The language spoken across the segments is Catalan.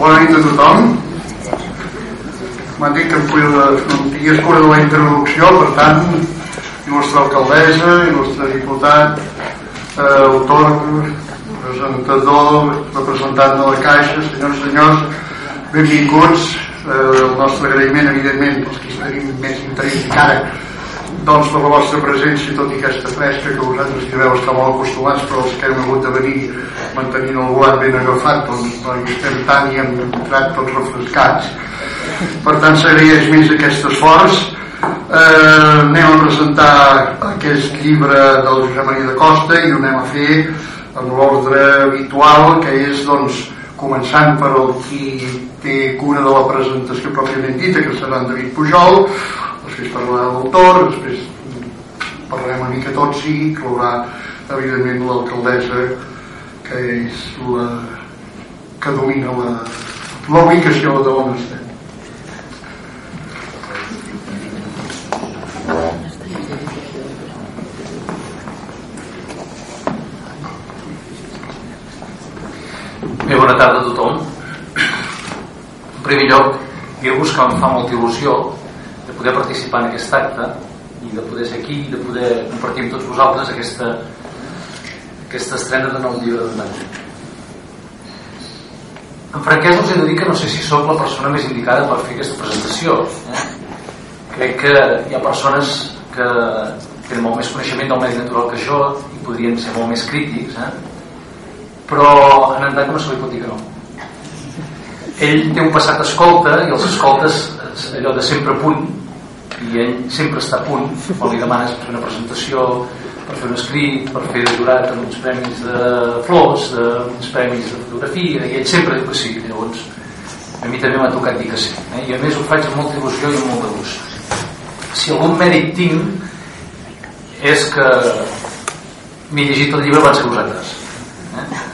Bona nit a tothom. M'han dit que em, cuida, em digués cura de la introducció, per tant, il·lustre alcaldessa, il·lustre diputat, eh, autor, presentador, representant de la Caixa, senyors i senyors, benvinguts. Eh, el nostre agraïment, evidentment, pels que tenim més interès encara doncs per la vostra presència tot i aquesta fresca que vosaltres hi deveu estar molt acostumats però els que hem hagut de venir mantenint el volat ben agafat doncs no hi estem tant i hem entrat tots refrescats. Per tant s'agraeix més aquest esforç. Eh, anem a presentar aquest llibre del Josep Maria de Costa i ho anem a fer en l'ordre habitual que és doncs començant per el qui té cura de la presentació pròpiament dita que serà en David Pujol després parlarà l'autor després parlarem una mica tots i inclourà evidentment l'alcaldessa que és la que domina la, la ubicació de on estem Bé, bona tarda a tothom. En primer lloc, dir-vos que em fa molta il·lusió poder participar en aquest acte i de poder ser aquí i de poder compartir amb tots vosaltres aquesta, aquesta estrena de nou llibre de Dante. En franquesa us he de dir que no sé si sóc la persona més indicada per fer aquesta presentació. Eh? Crec que hi ha persones que tenen molt més coneixement del medi natural que jo i podrien ser molt més crítics, eh? però en Andaco no se li pot dir que no ell té un passat escolta i els escoltes allò de sempre a punt i ell sempre està a punt quan li demanes per fer una presentació per fer un escrit, per fer jurat en uns premis de flors de uns premis de fotografia i ell sempre diu que sí llavors a mi també m'ha tocat dir que sí eh? i a més ho faig amb molta il·lusió i amb molt de gust si algun mèrit tinc és que m'he llegit el llibre abans que vosaltres eh?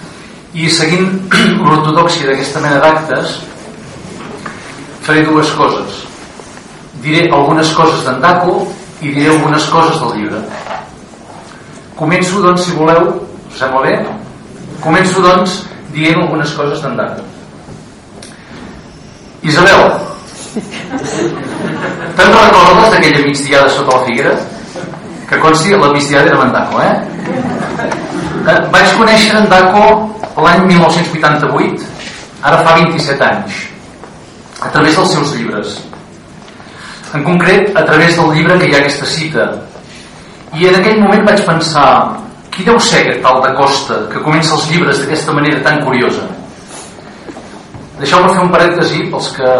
i seguint l'ortodoxia d'aquesta mena d'actes faré dues coses diré algunes coses d'en Daco i diré algunes coses del llibre començo doncs si voleu us sembla bé? començo doncs dient algunes coses d'en Daco Isabel te'n recordes d'aquella migdiada sota la figuera? que consti la migdiada era en Daco eh? eh? vaig conèixer en Daco l'any 1988 ara fa 27 anys a través dels seus llibres en concret a través del llibre que hi ha aquesta cita. I en aquell moment vaig pensar qui deu ser aquest tal de Costa que comença els llibres d'aquesta manera tan curiosa? Deixeu-me fer un parèntesi pels que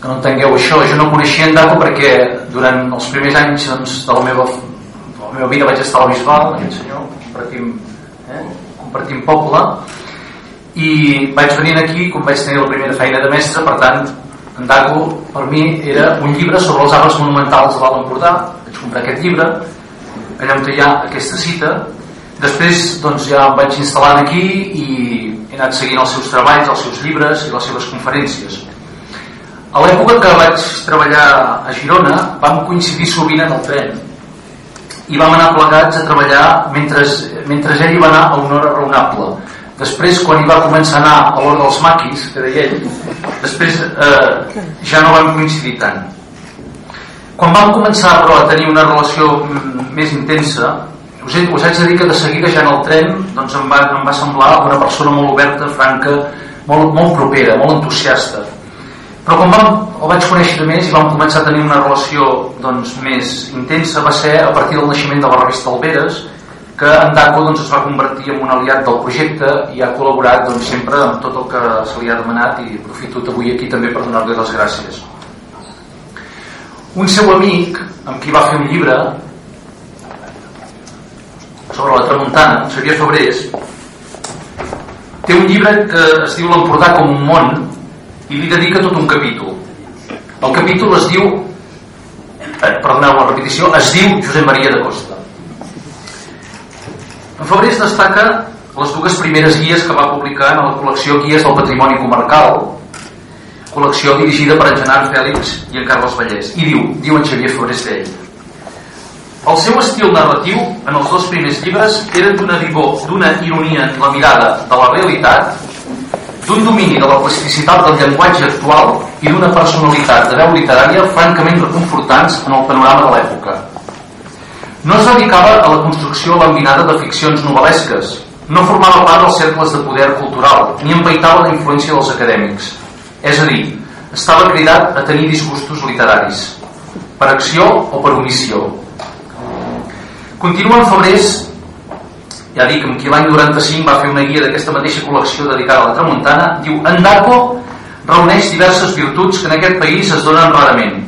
que no entengueu això. Jo no coneixia en Daco perquè durant els primers anys doncs, de, la meva, de la meva vida vaig estar a la Bisbal aquest senyor compartim, eh? compartim poble. I vaig venir aquí quan vaig tenir la primera feina de mestre per tant en per mi era un llibre sobre els arbres monumentals de l'Alt Empordà. Vaig comprar aquest llibre. Allà on hi ha aquesta cita. Després doncs ja em vaig instal·lant aquí i he anat seguint els seus treballs els seus llibres i les seves conferències. A l'època que vaig treballar a Girona vam coincidir sovint en el tren. I vam anar plegats a treballar mentre, mentre ell va anar a una hora raonable després quan hi va començar a anar a l'hora dels maquis que deia ell després eh, ja no vam coincidir tant. Quan vam començar però a tenir una relació més intensa us, he, us haig de dir que de seguida ja en el tren doncs em, va, em va semblar una persona molt oberta, franca molt, molt propera, molt entusiasta. Però quan vam, el vaig conèixer més i vam començar a tenir una relació doncs, més intensa va ser a partir del naixement de la revista Alberes que en Daco doncs, es va convertir en un aliat del projecte i ha col·laborat doncs, sempre amb tot el que se li ha demanat i aprofito avui aquí també per donar-li les gràcies. Un seu amic amb qui va fer un llibre sobre la tramuntana, Xavier Fabrés té un llibre que es diu l'Empordà com un món i li dedica tot un capítol. El capítol es diu eh, perdoneu la repetició es diu Josep Maria de Costa en Fabrés destaca les dues primeres guies que va publicar en la col·lecció Guies del Patrimoni Comarcal col·lecció dirigida per en Genard Fèlix i en Carles Vallès i diu, diu en Xavier Fabrés d'ell el seu estil narratiu en els dos primers llibres era d'una vivor, d'una ironia en la mirada de la realitat d'un domini de la plasticitat del llenguatge actual i d'una personalitat de veu literària francament reconfortants en el panorama de l'època. No es dedicava a la construcció lambinada de ficcions novel·lesques, no formava part dels cercles de poder cultural, ni empaitava la influència dels acadèmics. És a dir, estava cridat a tenir disgustos literaris, per acció o per omissió. Continua en febrers, ja dic, amb qui l'any 95 va fer una guia d'aquesta mateixa col·lecció dedicada a la tramuntana, diu, Endaco reuneix diverses virtuts que en aquest país es donen rarament.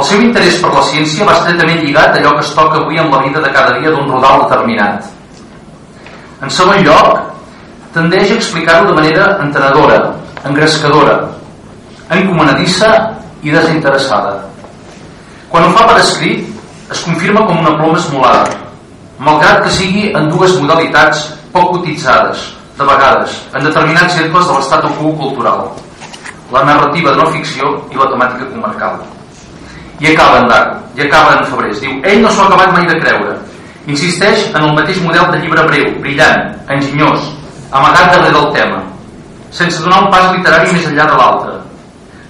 El seu interès per la ciència va estretament lligat a allò que es toca avui en la vida de cada dia d'un rodal determinat en segon lloc, tendeix a explicar-ho de manera entenedora, engrescadora, encomanadissa i desinteressada. Quan ho fa per escrit, es confirma com una ploma esmolada, malgrat que sigui en dues modalitats poc cotitzades, de vegades, en determinats cercles de l'estat quo cultural, la narrativa de no ficció i la temàtica comarcal. I acaba en Dac, i acaba en Febrers. Diu, ell no s'ho ha acabat mai de creure, Insisteix en el mateix model de llibre breu, brillant, enginyós, amagat darrere del tema, sense donar un pas literari més enllà de l'altre,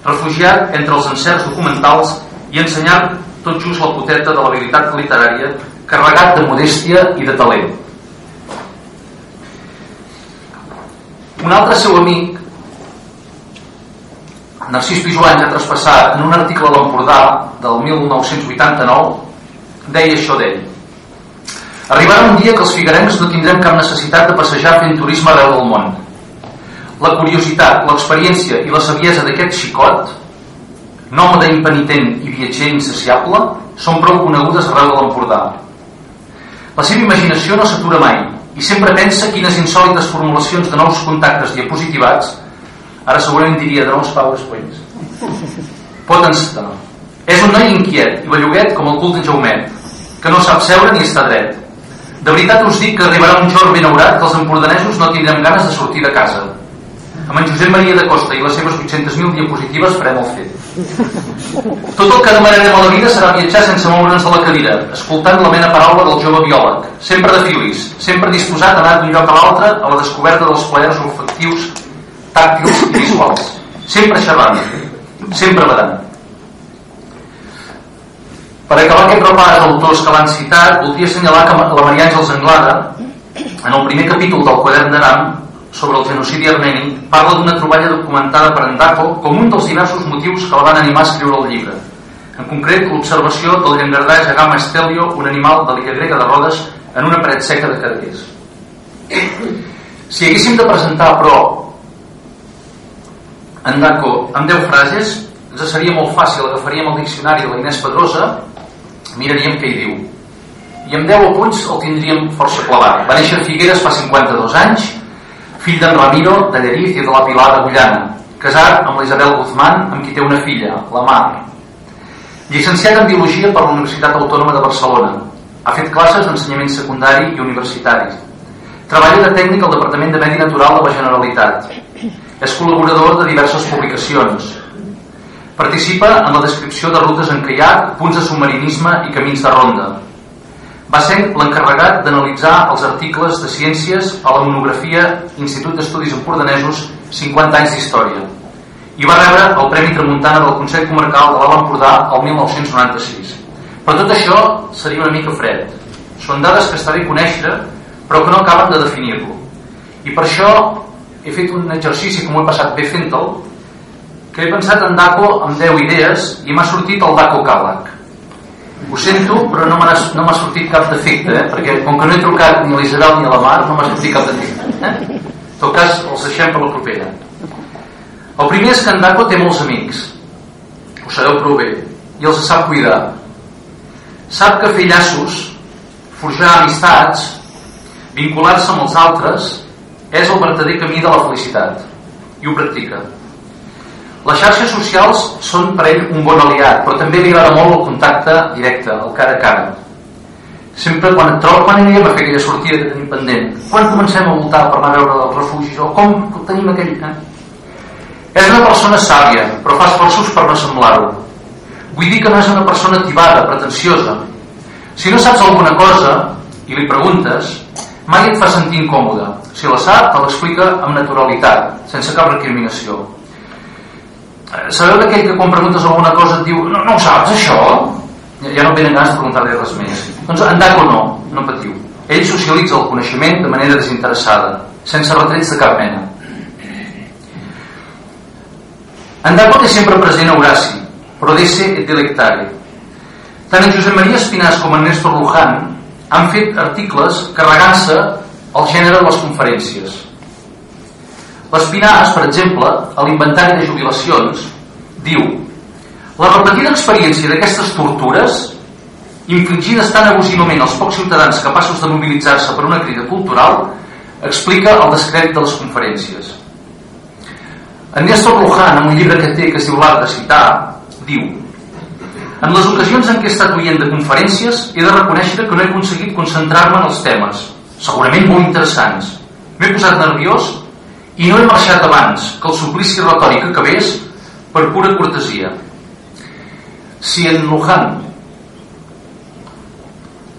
refugiat entre els encerts documentals i ensenyar tot just la poteta de l'habilitat literària carregat de modèstia i de talent. Un altre seu amic, Narcís Pijuany, ha traspassat en un article a l'Empordà del 1989, deia això d'ell. Arribarà un dia que els figuerencs no tindrem cap necessitat de passejar fent turisme arreu del món. La curiositat, l'experiència i la saviesa d'aquest xicot, nòmada impenitent i viatger insaciable, són prou conegudes arreu de l'Empordà. La seva imaginació no s'atura mai i sempre pensa quines insòlites formulacions de nous contactes diapositivats, ara segurament diria de nous powerpoints, pot encetar. És un noi inquiet i belluguet com el cul de Jaumet, que no sap seure ni estar dret, de veritat us dic que arribarà un jorn ben aurat que els empordanesos no tindrem ganes de sortir de casa. Amb en Josep Maria de Costa i les seves 800.000 diapositives farem el fet. Tot el que demanarem a la vida serà viatjar sense moure'ns de la cadira, escoltant la mena paraula del jove biòleg, sempre de filis, sempre disposat a anar d'un lloc a l'altre a la descoberta dels plaers olfactius, tàctils i visuals. Sempre xerrant, sempre badant. Per acabar aquest repàs d'autors que l'han citat, voldria assenyalar que la Maria Àngels Anglada, en el primer capítol del quadern d'Aram, sobre el genocidi armeni, parla d'una troballa documentada per Endaco com un dels diversos motius que la van animar a escriure el llibre. En concret, l'observació del llangardaix Agama Estelio, un animal de l'illa grega de Rodes, en una paret seca de Cadaqués. Si haguéssim de presentar, però, Endaco amb 10 frases, ens seria molt fàcil, agafaríem el diccionari de la Inés Pedrosa miraríem què hi diu. I amb 10 apunts el tindríem força clavat. Va néixer a Figueres fa 52 anys, fill d'en Ramiro de Lleriz i de la Pilar de Gullana, casat amb la Isabel Guzmán, amb qui té una filla, la Mar. Llicenciat en Biologia per la Universitat Autònoma de Barcelona. Ha fet classes d'ensenyament secundari i universitari. Treballa de tècnic al Departament de Medi Natural de la Generalitat. És col·laborador de diverses publicacions, Participa en la descripció de rutes en caiac, punts de submarinisme i camins de ronda. Va ser l'encarregat d'analitzar els articles de ciències a la monografia Institut d'Estudis Empordanesos 50 anys d'història i va rebre el Premi Tramuntana del Consell Comarcal de l'Alt Empordà el 1996. Però tot això seria una mica fred. Són dades que està bé conèixer, però que no acaben de definir-lo. I per això he fet un exercici, com ho he passat bé fent-te'l, que he pensat en Daco amb 10 idees i m'ha sortit el Daco Càleg. Ho sento, però no m'ha no sortit cap defecte, eh? perquè com que no he trucat ni a l'Isabel ni a la Mar, no m'ha sortit cap defecte. Eh? En tot cas, els deixem per la propera. El primer és que en Daco té molts amics. Ho sabeu prou bé. I els sap cuidar. Sap que fer llaços, forjar amistats, vincular-se amb els altres, és el verdader camí de la felicitat. I ho practica. Les xarxes socials són per ell un bon aliat, però també li agrada molt el contacte directe, el cara a cara. Sempre quan et trobo, quan anirem a fer aquella sortida que tenim pendent? Quan comencem a voltar per anar a veure els refugis? O com tenim aquell... Eh? És una persona sàvia, però fa esforços per no semblar-ho. Vull dir que no és una persona tibada, pretensiosa. Si no saps alguna cosa i li preguntes, mai et fa sentir incòmode. Si la sap, te l'explica amb naturalitat, sense cap recriminació. Eh, sabeu d'aquell que quan preguntes alguna cosa et diu no, no ho saps, això? Ja no venen ganes de preguntar-li res més. Doncs en Daco no, no patiu. Ell socialitza el coneixement de manera desinteressada, sense retrets de cap mena. En Daco té sempre present Horaci, però d'esse et delectare. Tant en Josep Maria Espinàs com en Néstor Luján han fet articles carregant-se el gènere de les conferències. L'Espinàs, per exemple, a l'inventari de jubilacions, diu la repetida experiència d'aquestes tortures infligides tan abusivament als pocs ciutadans capaços de mobilitzar-se per una crida cultural explica el descrèdit de les conferències. En Néstor Luján, en un llibre que té que es diu L'art de citar, diu en les ocasions en què he estat oient de conferències he de reconèixer que no he aconseguit concentrar-me en els temes, segurament molt interessants. M'he posat nerviós i no he marxat abans que el suplici retòric acabés per pura cortesia. Si en Luján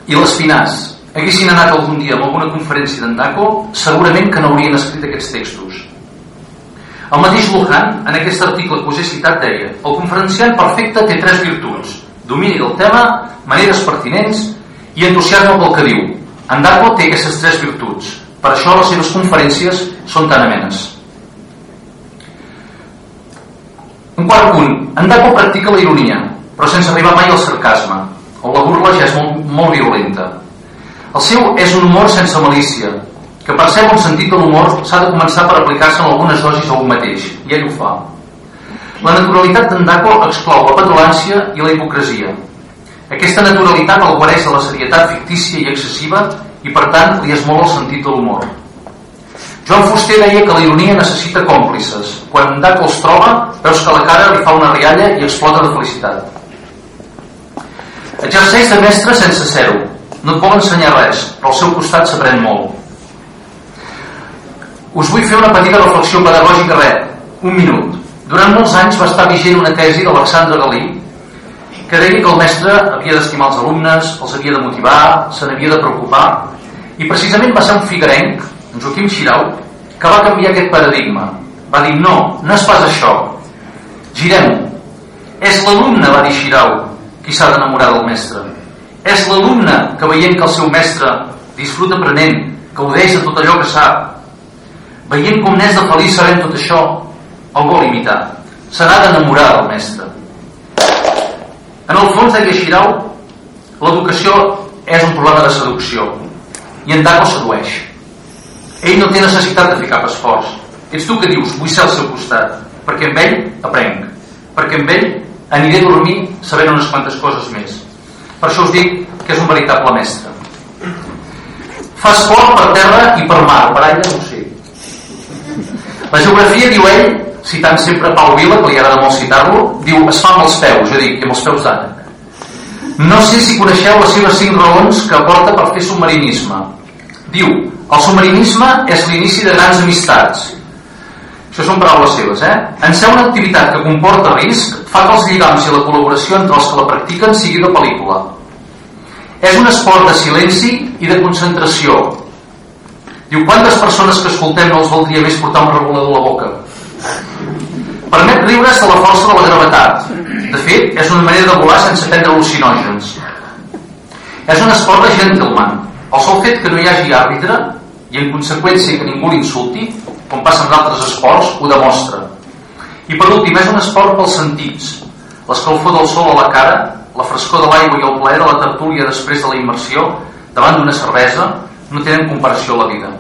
i l'Espinàs haguessin anat algun dia a alguna conferència d'en Daco, segurament que no haurien escrit aquests textos. El mateix Lujan, en aquest article que us he citat, deia el conferenciant perfecte té tres virtuts, domini del tema, maneres pertinents i entusiasme pel que diu. En Daco té aquestes tres virtuts. Per això les seves conferències són tan amenes. Un quart punt. En Daco practica la ironia, però sense arribar mai al sarcasme, on la burla ja és molt, molt violenta. El seu és un humor sense malícia, que per ser un sentit de l'humor s'ha de començar per aplicar-se en algunes dosis a un mateix, i ell ho fa. La naturalitat d'en exclou la petulància i la hipocresia. Aquesta naturalitat el guareix de la serietat fictícia i excessiva i per tant li molt el sentit de l'humor. Joan Fuster deia que la ironia necessita còmplices. Quan en Daco els troba, veus que la cara li fa una rialla i explota de felicitat. Exerceix de mestre sense ser-ho. No et vol ensenyar res, però al seu costat s'aprèn molt. Us vull fer una petita reflexió pedagògica res, un minut. Durant molts anys va estar vigent una tesi d'Alexandre Galí deia que el mestre havia d'estimar els alumnes, els havia de motivar, se n'havia de preocupar i precisament va ser un figuerenc, en Joaquim Xirau, que va canviar aquest paradigma. Va dir, no, no és pas això. Girem-ho. És l'alumne, va dir Xirau, qui s'ha d'enamorar del mestre. És l'alumne que veient que el seu mestre disfruta aprenent, que gaudeix de tot allò que sap, Veient com n'és de feliç sabent tot això, el vol imitar. Se n'ha d'enamorar del mestre. En el fons, deia Xirau, l'educació és un problema de seducció. I en Daco sedueix. Ell no té necessitat de fer cap esforç. Ets tu que dius, vull ser al seu costat, perquè amb ell aprenc, perquè amb ell aniré a dormir sabent unes quantes coses més. Per això us dic que és un veritable mestre. Fa esport per terra i per mar, per aire no sé. La geografia, diu ell, citant sempre Pau Vila, que li agrada molt citar-lo, diu, es fa amb els peus, jo dic, amb els peus d'ànec. No sé si coneixeu les seves cinc raons que aporta per fer submarinisme. Diu, el submarinisme és l'inici de grans amistats. Això són paraules seves, eh? En ser una activitat que comporta risc fa que els lligams i la col·laboració entre els que la practiquen sigui de pel·lícula. És un esport de silenci i de concentració, Diu, quantes persones que escoltem no els voldria més portar un regulador a la boca? Permet riure's de la força de la gravetat. De fet, és una manera de volar sense prendre al·lucinògens. És un esport de gentleman. El sol fet que no hi hagi àrbitre i en conseqüència que ningú l'insulti, com passa en altres esports, ho demostra. I per últim, és un esport pels sentits. L'escalfor del sol a la cara, la frescor de l'aigua i el plaer de la tertúlia després de la immersió, davant d'una cervesa, no tenen comparació a la vida.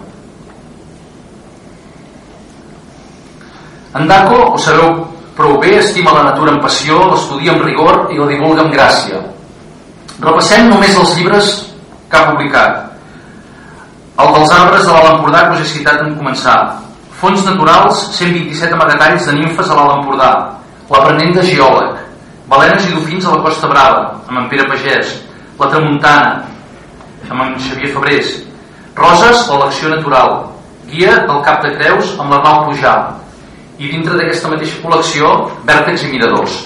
En Daco, ho sabeu prou bé, estima la natura amb passió, l'estudia amb rigor i la divulga amb gràcia. Repassem només els llibres que ha publicat. El dels arbres de l'Alt Empordà que us he citat en començar. Fons naturals, 127 amagatalls de nimfes a l'Alt Empordà. L'aprenent de geòleg. Balenes i dofins a la Costa Brava, amb en Pere Pagès. La Tramuntana, amb en Xavier Febrés. Roses, l'elecció natural. Guia del Cap de Creus amb l'Arnau Pujar i dintre d'aquesta mateixa col·lecció vèrtex i miradors.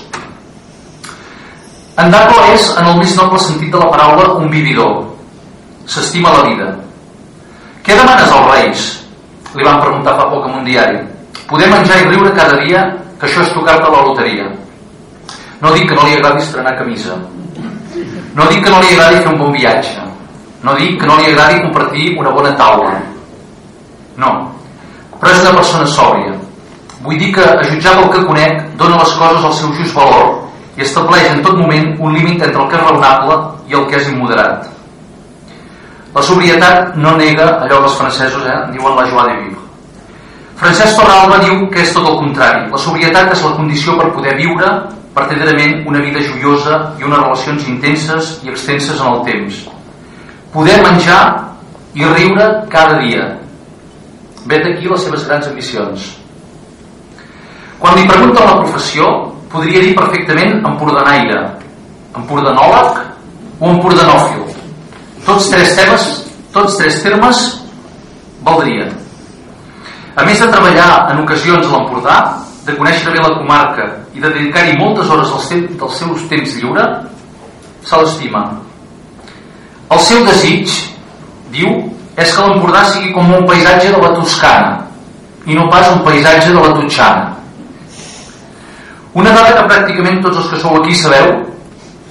Daco és, en el més noble sentit de la paraula, un vividor. S'estima la vida. Què demanes als reis? li van preguntar fa poc en un diari poder menjar i riure cada dia que això és tocar-te la loteria no dic que no li agradi estrenar camisa no dic que no li agradi fer un bon viatge no dic que no li agradi compartir una bona taula no però és una persona sòbria vull dir que a jutjar del que conec dona les coses al seu just valor i estableix en tot moment un límit entre el que és raonable i el que és immoderat la sobrietat no nega allò que els francesos eh, diuen la joie de vivre. Francesc Torralba diu que és tot el contrari. La sobrietat és la condició per poder viure verdaderament una vida joiosa i unes relacions intenses i extenses en el temps. Poder menjar i riure cada dia. Vet aquí les seves grans ambicions. Quan li pregunta la professió, podria dir perfectament empordenaire, empordenòleg o empordenòfil tots tres temes, tots tres termes valdrien. A més de treballar en ocasions a l'Empordà, de conèixer bé la comarca i de dedicar-hi moltes hores dels, dels seus temps lliure, se l'estima. El seu desig, diu, és que l'Empordà sigui com un paisatge de la Toscana i no pas un paisatge de la Totxana. Una dada que pràcticament tots els que sou aquí sabeu,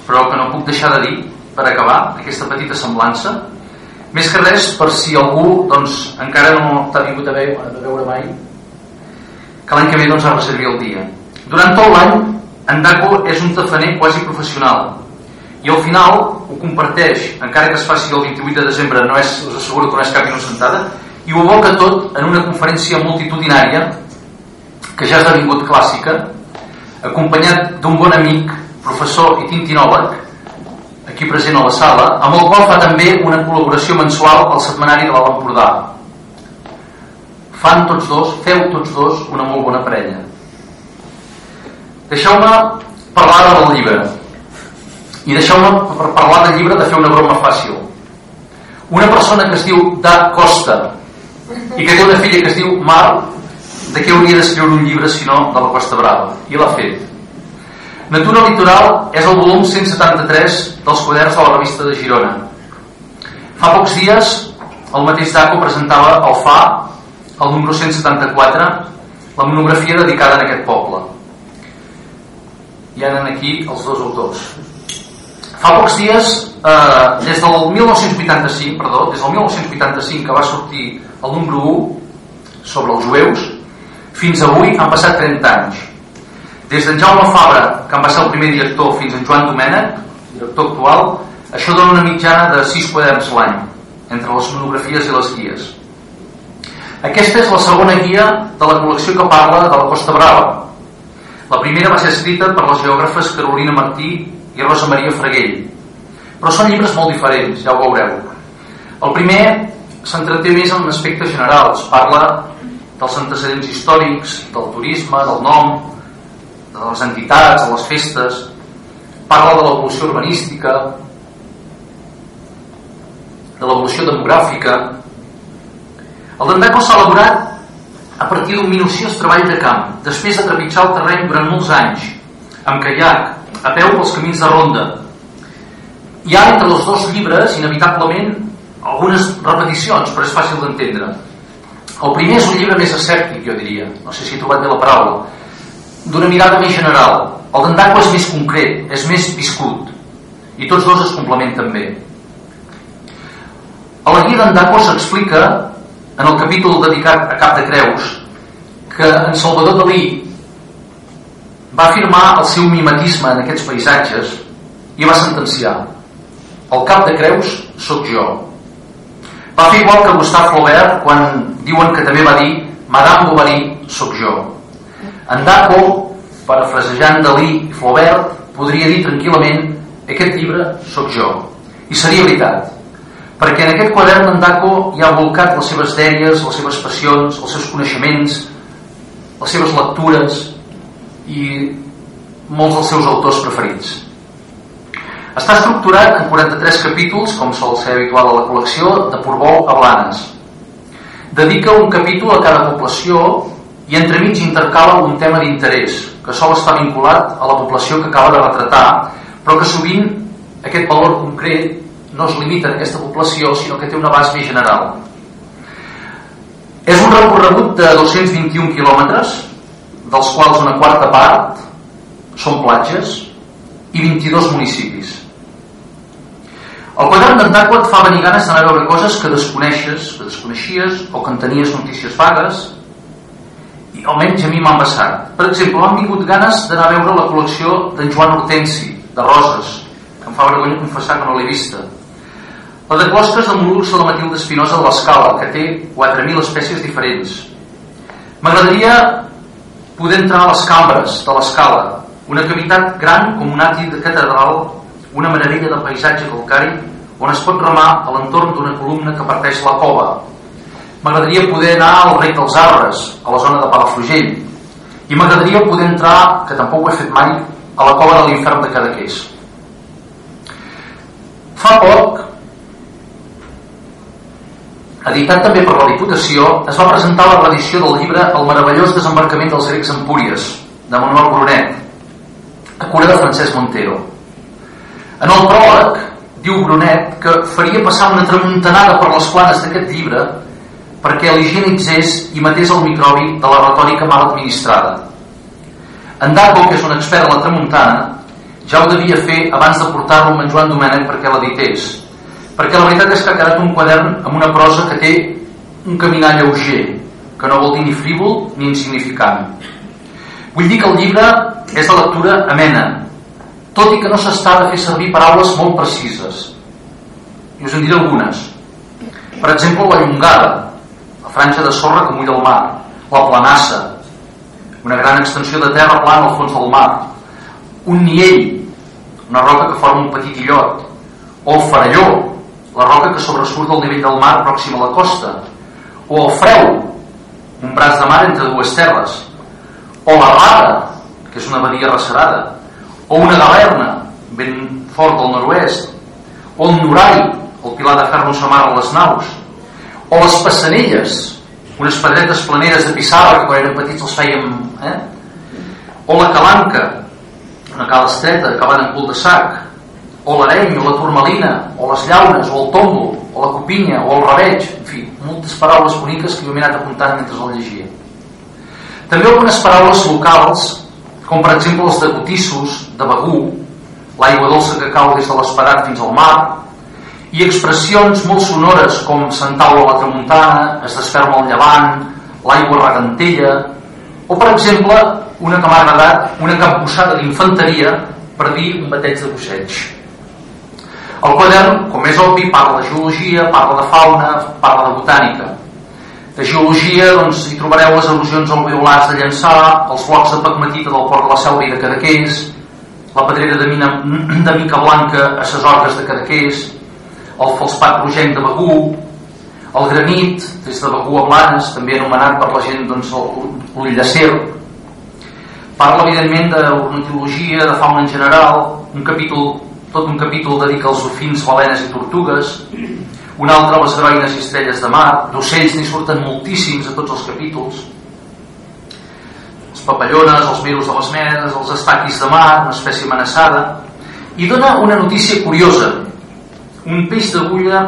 però que no puc deixar de dir, per acabar aquesta petita semblança més que res per si algú doncs, encara no t'ha vingut a veure, a veure mai que l'any que ve doncs, ha reservi el dia. Durant tot l'any en Daco és un tafaner quasi professional i al final ho comparteix encara que es faci el 28 de desembre no és, us asseguro que no és cap innocentada i ho aboca tot en una conferència multitudinària que ja ha esdevingut clàssica acompanyat d'un bon amic professor i tintinòleg aquí present a la sala, amb el qual fa també una col·laboració mensual al setmanari de l'Alt Empordà. Fan tots dos, feu tots dos una molt bona parella. Deixeu-me parlar del llibre. I deixeu-me per parlar del llibre de fer una broma fàcil. Una persona que es diu Da Costa i que té una filla que es diu Mar, de què hauria d'escriure un llibre si no de la Costa Brava? I l'ha fet. Natura Litoral és el volum 173 dels quaderns de la revista de Girona. Fa pocs dies el mateix DACO presentava al FA, el número 174, la monografia dedicada a aquest poble. Hi ha aquí els dos autors. Fa pocs dies, eh, des del 1985, perdó, des del 1985 que va sortir el número 1 sobre els jueus, fins avui han passat 30 anys des d'en Jaume Fabra, que en va ser el primer director, fins en Joan Domènech, director actual, això dona una mitjana de 6 quaderns l'any, entre les monografies i les guies. Aquesta és la segona guia de la col·lecció que parla de la Costa Brava. La primera va ser escrita per les geògrafes Carolina Martí i Rosa Maria Freguell. Però són llibres molt diferents, ja ho veureu. El primer s'entreté més en aspectes generals, parla dels antecedents històrics, del turisme, del nom, de les entitats, de les festes, parla de l'evolució urbanística, de l'evolució demogràfica. El Dandaco s'ha elaborat a partir d'un minuciós treball de camp, després de trepitjar el terreny durant molts anys, amb caiac, a peu pels camins de ronda. Hi ha entre els dos llibres, inevitablement, algunes repeticions, però és fàcil d'entendre. El primer és un llibre més escèptic, jo diria, no sé si he trobat bé la paraula, d'una mirada més general. El d'Andaco és més concret, és més viscut, i tots dos es complementen bé. A la guia d'Andaco s'explica, en el capítol dedicat a Cap de Creus, que en Salvador Dalí va afirmar el seu mimetisme en aquests paisatges i va sentenciar el cap de Creus sóc jo. Va fer igual que Gustave Flaubert quan diuen que també va dir Madame Bovary sóc jo. En Daco, parafrasejant Dalí i Flaubert, podria dir tranquil·lament aquest llibre sóc jo. I seria veritat, perquè en aquest quadern en Daco hi ha volcat les seves dèries, les seves passions, els seus coneixements, les seves lectures i molts dels seus autors preferits. Està estructurat en 43 capítols, com sol ser habitual a la col·lecció, de Portbou a Blanes. Dedica un capítol a cada població i entremig intercala un tema d'interès que sol estar vinculat a la població que acaba de retratar però que sovint aquest valor concret no es limita a aquesta població sinó que té un abast més general És un recorregut de 221 quilòmetres, dels quals una quarta part són platges i 22 municipis. El d'Antàqua et fa venir ganes d'anar a veure coses que desconeixes, que desconeixies o que en tenies notícies vagues almenys a mi m'han passat. Per exemple, m'han vingut ganes d'anar a veure la col·lecció d'en Joan Hortensi, de roses, que em fa vergonya confessar que no l'he vista. La de closques de mol·luscs de la Matilda Espinosa de l'Escala, que té 4.000 espècies diferents. M'agradaria poder entrar a les cambres de l'Escala, una cavitat gran com un àtic de catedral una meravella de paisatge calcari on es pot remar a l'entorn d'una columna que parteix la cova. M'agradaria poder anar al Rec dels Arbres, a la zona de Palafrugell, i m'agradaria poder entrar, que tampoc ho he fet mai, a la cova de l'infern de Cadaqués. Fa poc, editat també per la Diputació, es va presentar la reedició del llibre El meravellós desembarcament dels grecs en Púries, de Manuel Brunet, a cura de Francesc Montero. En el pròleg diu Brunet que faria passar una tramuntanada per les planes d'aquest llibre perquè l'higienitzés i matés el microbi de la retòrica mal administrada. En Daco, que és un expert en la tramuntana, ja ho devia fer abans de portar-lo amb en Joan Domènech perquè l'edités, perquè la veritat és que ha quedat un quadern amb una prosa que té un caminar lleuger, que no vol dir ni frívol ni insignificant. Vull dir que el llibre és de lectura amena, tot i que no s'està de fer servir paraules molt precises. I us en diré algunes. Per exemple, la llongada, franja de sorra que mulla el mar, la planassa, una gran extensió de terra plana al fons del mar, un niell, una roca que forma un petit illot, o el faralló, la roca que sobresurt del nivell del mar pròxim a la costa, o el freu, un braç de mar entre dues terres, o la rada, que és una badia recerada, o una galerna ben fort del nord-oest o el Norai el pilar de ferro s'amarra a les naus o les passanelles unes pedretes planeres de pissarra que quan eren petits els fèiem eh? o la calanca una cala estreta acabada en cul de sac. O l'areny o la turmalina o les llaunes o el tombo o la copinya o el rabeig en fi, moltes paraules boniques que jo m'he anat apuntant mentre el llegia. També algunes paraules locals com per exemple els degotissos de Begú, l'aigua dolça que cau des de l'esperat fins al mar, i expressions molt sonores com Taula a la tramuntana, es desferma el llevant, l'aigua regantella, o per exemple, una que m'ha agradat, una campussada d'infanteria per dir un bateig de busseig. El quadern, com és obvi, parla de geologia, parla de fauna, parla de botànica. De geologia doncs, hi trobareu les al·lusions alveolars de Llançà, els blocs de pegmatita del port de la Selva i de Cadaqués, la pedrera de, mina, de mica blanca a ses orgues de Cadaqués, el felspat rogenc de Begú, el granit des de Begú a Blanes, també anomenat per la gent doncs, l'ull de Cer. Parla, evidentment, d'ornitologia, de fauna en general, un capítol, tot un capítol dedica als ofins, balenes i tortugues, un altre les heroïnes i estrelles de mar d'ocells n'hi surten moltíssims a tots els capítols les papallones, els virus de les medes els estaquis de mar, una espècie amenaçada i dona una notícia curiosa un peix d'agulla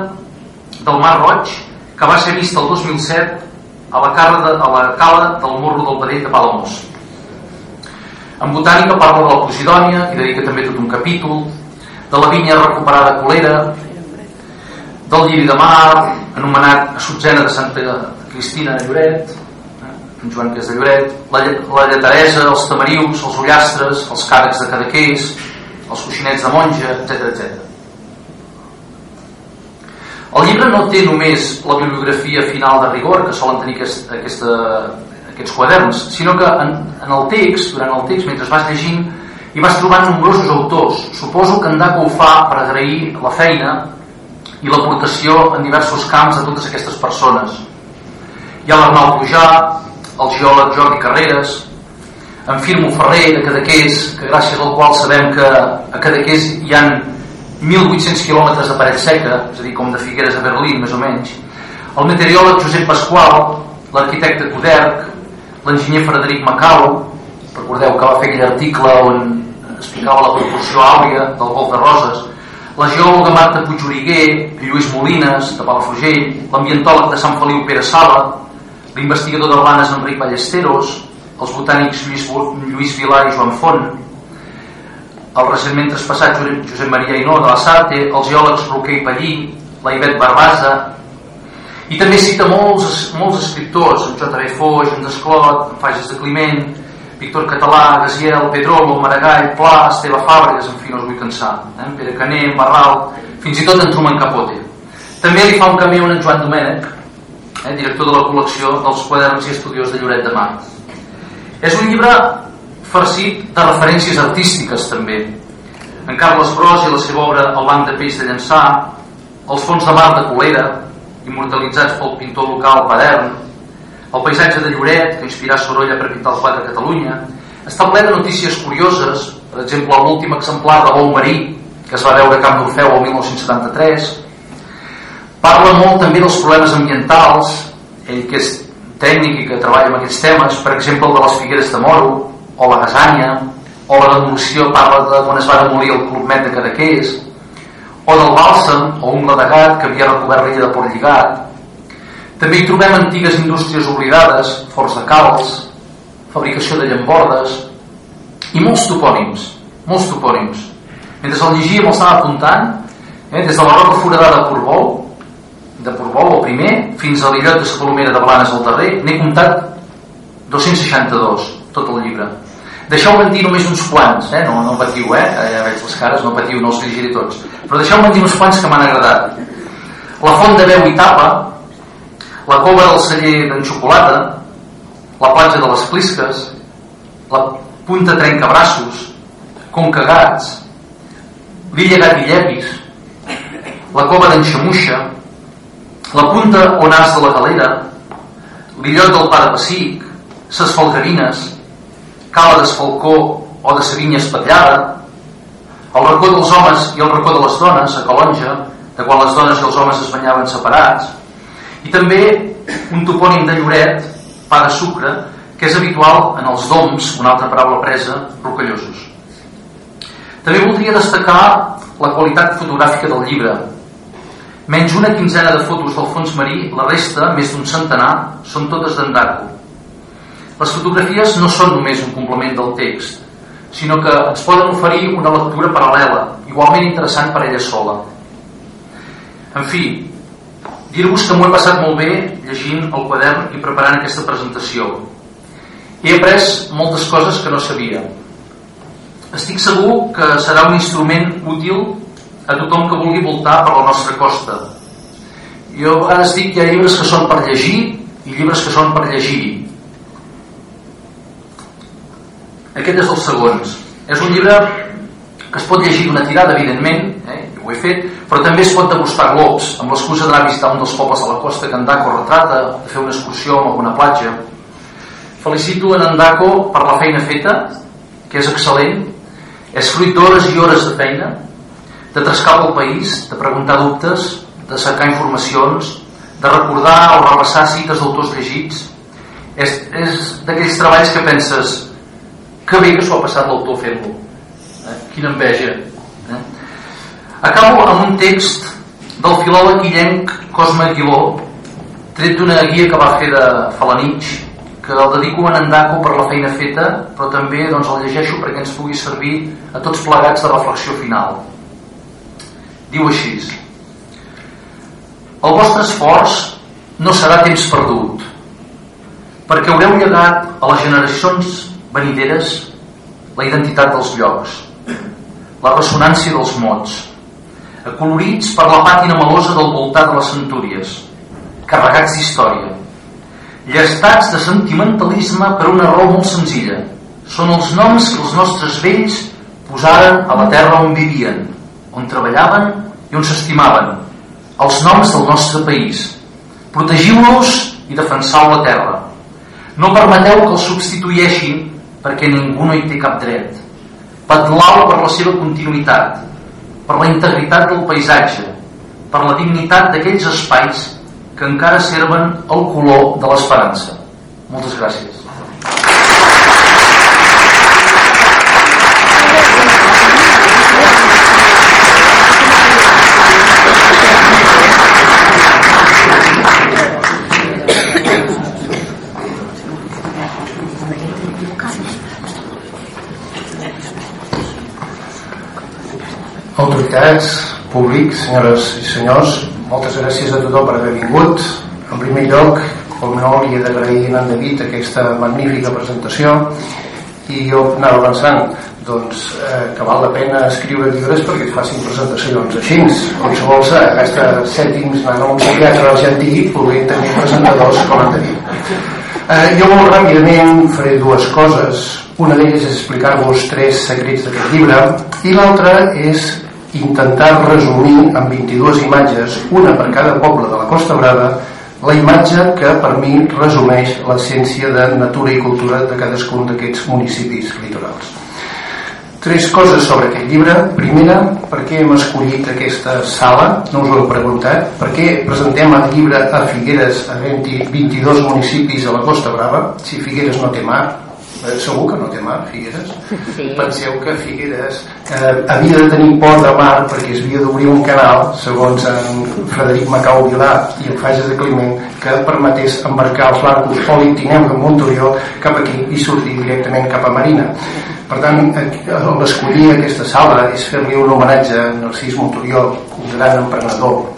del Mar Roig que va ser vist el 2007 a la, cara de, a la cala del morro del Badell de Palamós en botànica parla de la Posidònia i dedica també tot un capítol de la vinya recuperada colera del lliri de mar, anomenat a Sotzena de Santa Cristina de Lloret, eh, en Joan és de Lloret, la, la lleteresa, els tamarius, els ullastres, els càrrecs de Cadaqués, els coixinets de monja, etc etc. El llibre no té només la bibliografia final de rigor que solen tenir aquest, aquesta, aquests quaderns, sinó que en, en el text, durant el text, mentre vas llegint, hi vas trobant nombrosos autors. Suposo que en Daco ho fa per agrair la feina i l'aportació en diversos camps de totes aquestes persones. Hi ha l'Arnau Pujà, el geòleg Jordi Carreras, en Firmo Ferrer de Cadaqués, que gràcies al qual sabem que a Cadaqués hi han 1.800 quilòmetres de paret seca, és a dir, com de Figueres a Berlín, més o menys, el meteoròleg Josep Pasqual, l'arquitecte Coderc, l'enginyer Frederic Macau, recordeu que va fer aquell article on explicava la proporció àurea del golf de Roses, la geòloga Marta Puigoriguer, Lluís Molines, de Palafrugell, l'ambientòleg de Sant Feliu Pere Sala, l'investigador de Blanes Enric Ballesteros, els botànics Lluís, Lluís Vilà i Joan Font, el recentment traspassat Josep Maria Inó de la Sarte, els geòlegs Roquer i Pallí, la Ivet Barbasa, i també cita molts, molts escriptors, en J.B. Foix, en Desclot, en Fages de Climent, Víctor Català, Gaziel, Pedrolo, Maragall, Pla, Esteve Fàbregas, en fi, no us vull cansar, eh? Pere Caner, Barral, fins i tot en Truman Capote. També li fa un camí en Joan Domènech, eh? director de la col·lecció dels quaderns i estudiós de Lloret de Mar. És un llibre farcit de referències artístiques també. En Carles Bros i la seva obra El banc de peix de llançar, els fons de mar de Colera, immortalitzats pel pintor local Padern, el paisatge de Lloret, que inspirà Sorolla per pintar el quadre Catalunya, està ple de notícies curioses, per exemple, l'últim exemplar de Bou Marí, que es va veure a Camp d'Orfeu el 1973. Parla molt també dels problemes ambientals, ell que és tècnic i que treballa amb aquests temes, per exemple, el de les figueres de Moro, o la gasanya, o la demolició, parla de quan es va demolir el Club Met de Cadaqués, o del bàlsam o ungla de que havia recobert l'illa de Port Lligat, també hi trobem antigues indústries oblidades, forts de calç, fabricació de llambordes i molts topònims, molts topònims. Mentre el llegíem el estava apuntant, eh, des de la roca foradada de Portbou, de Portbou, el primer, fins a l'illot de la de Blanes al darrer, n'he comptat 262, tot el llibre. Deixeu-me dir només uns quants, eh? no, no patiu, eh? ja veig les cares, no patiu, no els llegiré tots. Però deixeu-me dir uns quants que m'han agradat. La font de veu i tapa, la cova del celler d'en Xocolata, la platja de les Plisques, la punta Trencabraços, Concagats, l'illa Gat i Llepis, la cova d'en Xamuixa, la punta on has de la galera, l'illot del Pare Pessic, ses Falcarines, Cala d'Esfalcó o de Savinya Espatllada, el racó dels homes i el racó de les dones, a Calonja, de quan les dones i els homes es banyaven separats, i també un topònim de Lloret, pa de sucre, que és habitual en els doms, una altra paraula presa, rocallosos. També voldria destacar la qualitat fotogràfica del llibre. Menys una quinzena de fotos del fons marí, la resta, més d'un centenar, són totes d'Endaco. Les fotografies no són només un complement del text, sinó que ens poden oferir una lectura paral·lela, igualment interessant per ella sola. En fi, Dir-vos que m'ho he passat molt bé llegint el quadern i preparant aquesta presentació. He après moltes coses que no sabia. Estic segur que serà un instrument útil a tothom que vulgui voltar per la nostra costa. Jo a vegades dic que hi ha llibres que són per llegir i llibres que són per llegir-hi. Aquest és dels segons. És un llibre que es pot llegir d'una tirada, evidentment, eh? ho he fet, però també es pot degustar globs, amb l'excusa d'anar a visitar un dels pobles de la costa que Endaco retrata, de fer una excursió amb alguna platja. Felicito en Endaco per la feina feta, que és excel·lent, és fruit d'hores i hores de feina, de trascar el país, de preguntar dubtes, de cercar informacions, de recordar o repassar cites d'autors llegits. És, és d'aquells treballs que penses que bé que s'ho ha passat l'autor fent-lo. Eh? Quina enveja. Eh? Acabo amb un text del filòleg illenc Cosme Aguiló, tret d'una guia que va fer de Falanich, que el dedico a Nandaco per la feina feta, però també doncs, el llegeixo perquè ens pugui servir a tots plegats de reflexió final. Diu així, el vostre esforç no serà temps perdut, perquè haureu llegat a les generacions venideres la identitat dels llocs, la ressonància dels mots, acolorits per la pàtina melosa del voltat de les centúries, carregats d'història, llestats de sentimentalisme per una raó molt senzilla. Són els noms que els nostres vells posaren a la terra on vivien, on treballaven i on s'estimaven, els noms del nostre país. Protegiu-los i defensau la terra. No permeteu que els substitueixin perquè ningú no hi té cap dret. Patlau per la seva continuïtat, per la integritat del paisatge, per la dignitat d'aquells espais que encara serven el color de l'esperança. Moltes gràcies. Autoritats, públics, senyores i senyors, moltes gràcies a tothom per haver vingut. En primer lloc, com no, li he d'agrair a en David aquesta magnífica presentació i jo anava pensant doncs, eh, que val la pena escriure llibres perquè et facin presentacions així. Qualsevol s'ha gasta cèntims anant a un psiquiatre argentí podrien tenir presentadors com en David. Eh, jo molt ràpidament faré dues coses. Una d'elles és explicar-vos tres secrets d'aquest llibre i l'altra és intentar resumir en 22 imatges una per cada poble de la Costa Brava la imatge que per mi resumeix l'essència de natura i cultura de cadascun d'aquests municipis litorals. Tres coses sobre aquest llibre. Primera, per què hem escollit aquesta sala? No us ho heu preguntat. Per què presentem el llibre a Figueres, a 20, 22 municipis a la Costa Brava, si Figueres no té mar? Eh, segur que no té mar, Figueres? Sí. Penseu que Figueres eh, havia de tenir por de mar perquè es havia d'obrir un canal, segons en Frederic Macau Vilà i el Fages de Climent, que permetés embarcar els barcos Oli Tineu de Monturió cap aquí i sortir directament cap a Marina. Per tant, l'escollir aquesta sala és fer-li un homenatge a Narcís Monturió, un gran emprenedor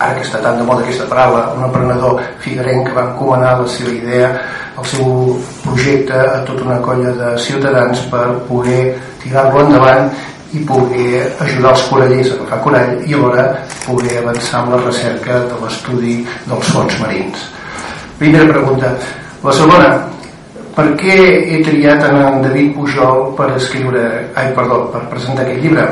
ara que està tan de moda aquesta paraula, un emprenedor figuerenc que va encomanar la seva idea el seu projecte a tota una colla de ciutadans per poder tirar-lo endavant i poder ajudar els corallers a agafar corall i alhora poder avançar amb la recerca de l'estudi dels fons marins. Primera pregunta. La segona, per què he triat en David Pujol per escriure, ai, perdó, per presentar aquest llibre?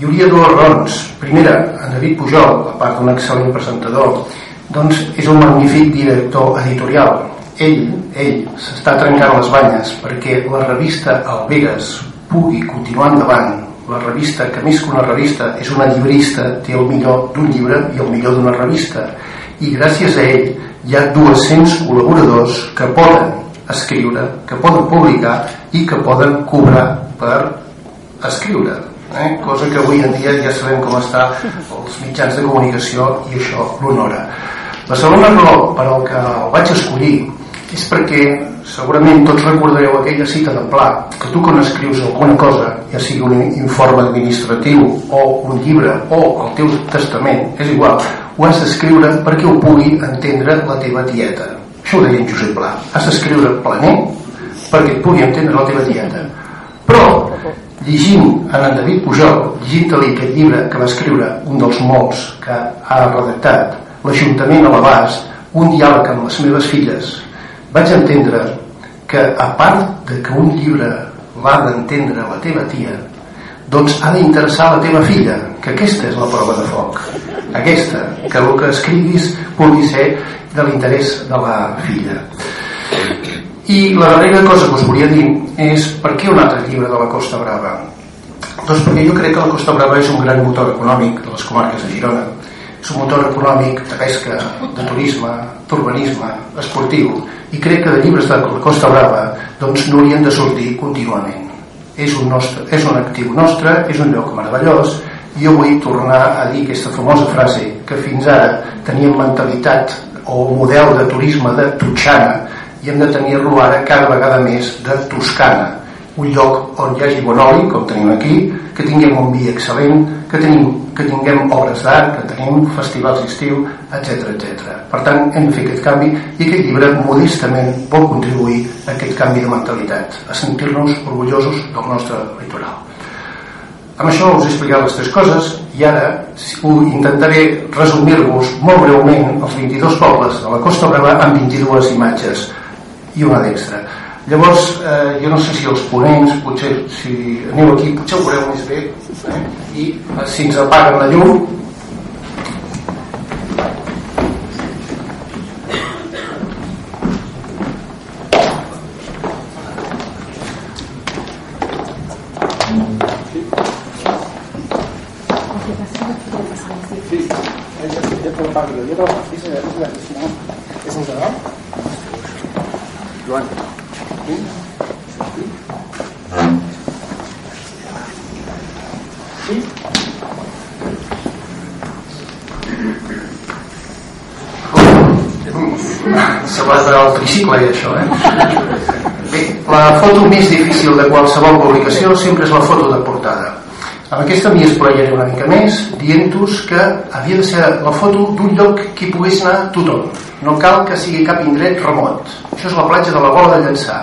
Hi hauria dues raons. Primera, en David Pujol, a part d'un excel·lent presentador, doncs és un magnífic director editorial. Ell, ell s'està trencant les banyes perquè la revista Alberes pugui continuar endavant. La revista, que més que una revista és una llibrista, té el millor d'un llibre i el millor d'una revista. I gràcies a ell hi ha 200 col·laboradors que poden escriure, que poden publicar i que poden cobrar per escriure eh? cosa que avui en dia ja sabem com està els mitjans de comunicació i això l'honora. La segona raó per al que el vaig escollir és perquè segurament tots recordareu aquella cita de Pla que tu quan escrius alguna cosa ja sigui un informe administratiu o un llibre o el teu testament és igual, ho has d'escriure perquè ho pugui entendre la teva tieta això ho deia en Josep Pla. Has d'escriure planer perquè et pugui entendre la teva tieta però llegint en en David Pujol llegint-li aquest llibre que va escriure un dels molts que ha redactat l'Ajuntament a l'abast un diàleg amb les meves filles vaig entendre que a part de que un llibre l'ha d'entendre la teva tia doncs ha d'interessar la teva filla que aquesta és la prova de foc. Aquesta, que el que escriguis pugui ser de l'interès de la filla i la darrera cosa que us volia dir és per què un altre llibre de la Costa Brava? Doncs perquè jo crec que la Costa Brava és un gran motor econòmic de les comarques de Girona. És un motor econòmic de pesca, de turisme, d'urbanisme, esportiu. I crec que de llibres de la Costa Brava doncs no haurien de sortir contínuament. És un, nostre, és un actiu nostre és un lloc meravellós. I jo vull tornar a dir aquesta famosa frase que fins ara teníem mentalitat o model de turisme de Tutxana i hem de tenir-lo ara cada vegada més de Toscana un lloc on hi hagi bon oli, com tenim aquí, que tinguem un vi excel·lent, que, tenim, que tinguem obres d'art, que tenim festivals d'estiu, etc etc. Per tant, hem de fer aquest canvi i aquest llibre modestament vol contribuir a aquest canvi de mentalitat, a sentir-nos orgullosos del nostre litoral. Amb això us he explicat les tres coses i ara intentaré resumir-vos molt breument els 22 pobles de la Costa Brava amb 22 imatges i una d'extra. Llavors, eh, jo no sé si els ponents, potser si aneu aquí, potser ho veureu més bé, eh? i eh, si ens apaguen la llum, Joan. Sembla per al tricicle, això, eh? Bé, la foto més difícil de qualsevol publicació sempre és la foto de portada. amb aquesta m'hi esplaiaré una mica més dient-vos que havia de ser la foto d'un lloc que hi pogués anar tothom no cal que sigui cap indret remot això és la platja de la Bola de Llançà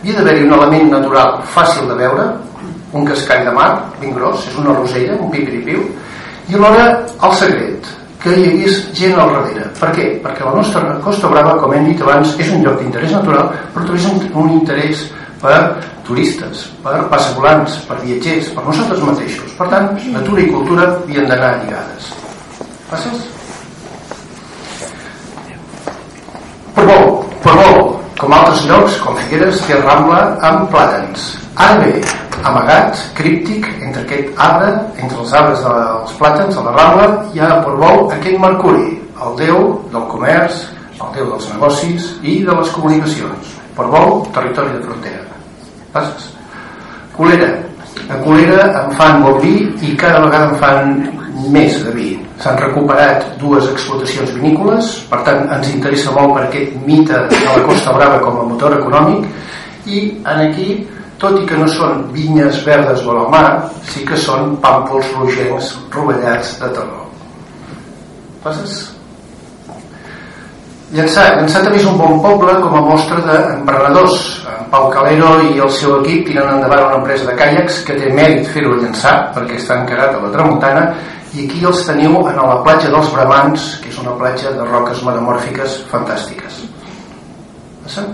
havia d'haver-hi un element natural fàcil de veure un cascall de mar ben gros, és una rosella, un pipiripiu i alhora el secret que hi hagués gent al darrere. Per què? Perquè la nostra Costa Brava, com hem dit abans, és un lloc d'interès natural, però també és un, un interès per turistes, per passavolants, per viatgers, per nosaltres mateixos. Per tant, natura i cultura havien d'anar lligades. Passes? Portbou, Portbou, com altres llocs, com Figueres, té Rambla amb plàtans. Ara bé, amagat, críptic, entre aquest arbre, entre els arbres dels plàtans, a la Rambla, hi ha a Portbou aquest Mercuri, el déu del comerç, el déu dels negocis i de les comunicacions. Portbou, territori de frontera. Passes? Colera. A Colera en fan molt vi i cada vegada en fan més de vi. S'han recuperat dues explotacions vinícoles, per tant ens interessa molt per aquest mite de la Costa Brava com a motor econòmic i en aquí, tot i que no són vinyes verdes o la mar, sí que són pàmpols rogencs rovellats de terror. Passes? Llançà, Llançà també és un bon poble com a mostra d'emprenedors. En Pau Calero i el seu equip tiren endavant una empresa de caiacs que té mèrit fer-ho a Llançà perquè està encarat a la tramuntana. I aquí els teniu en la platja dels Bramans que és una platja de roques metamòrfiques fantàstiques. Passa?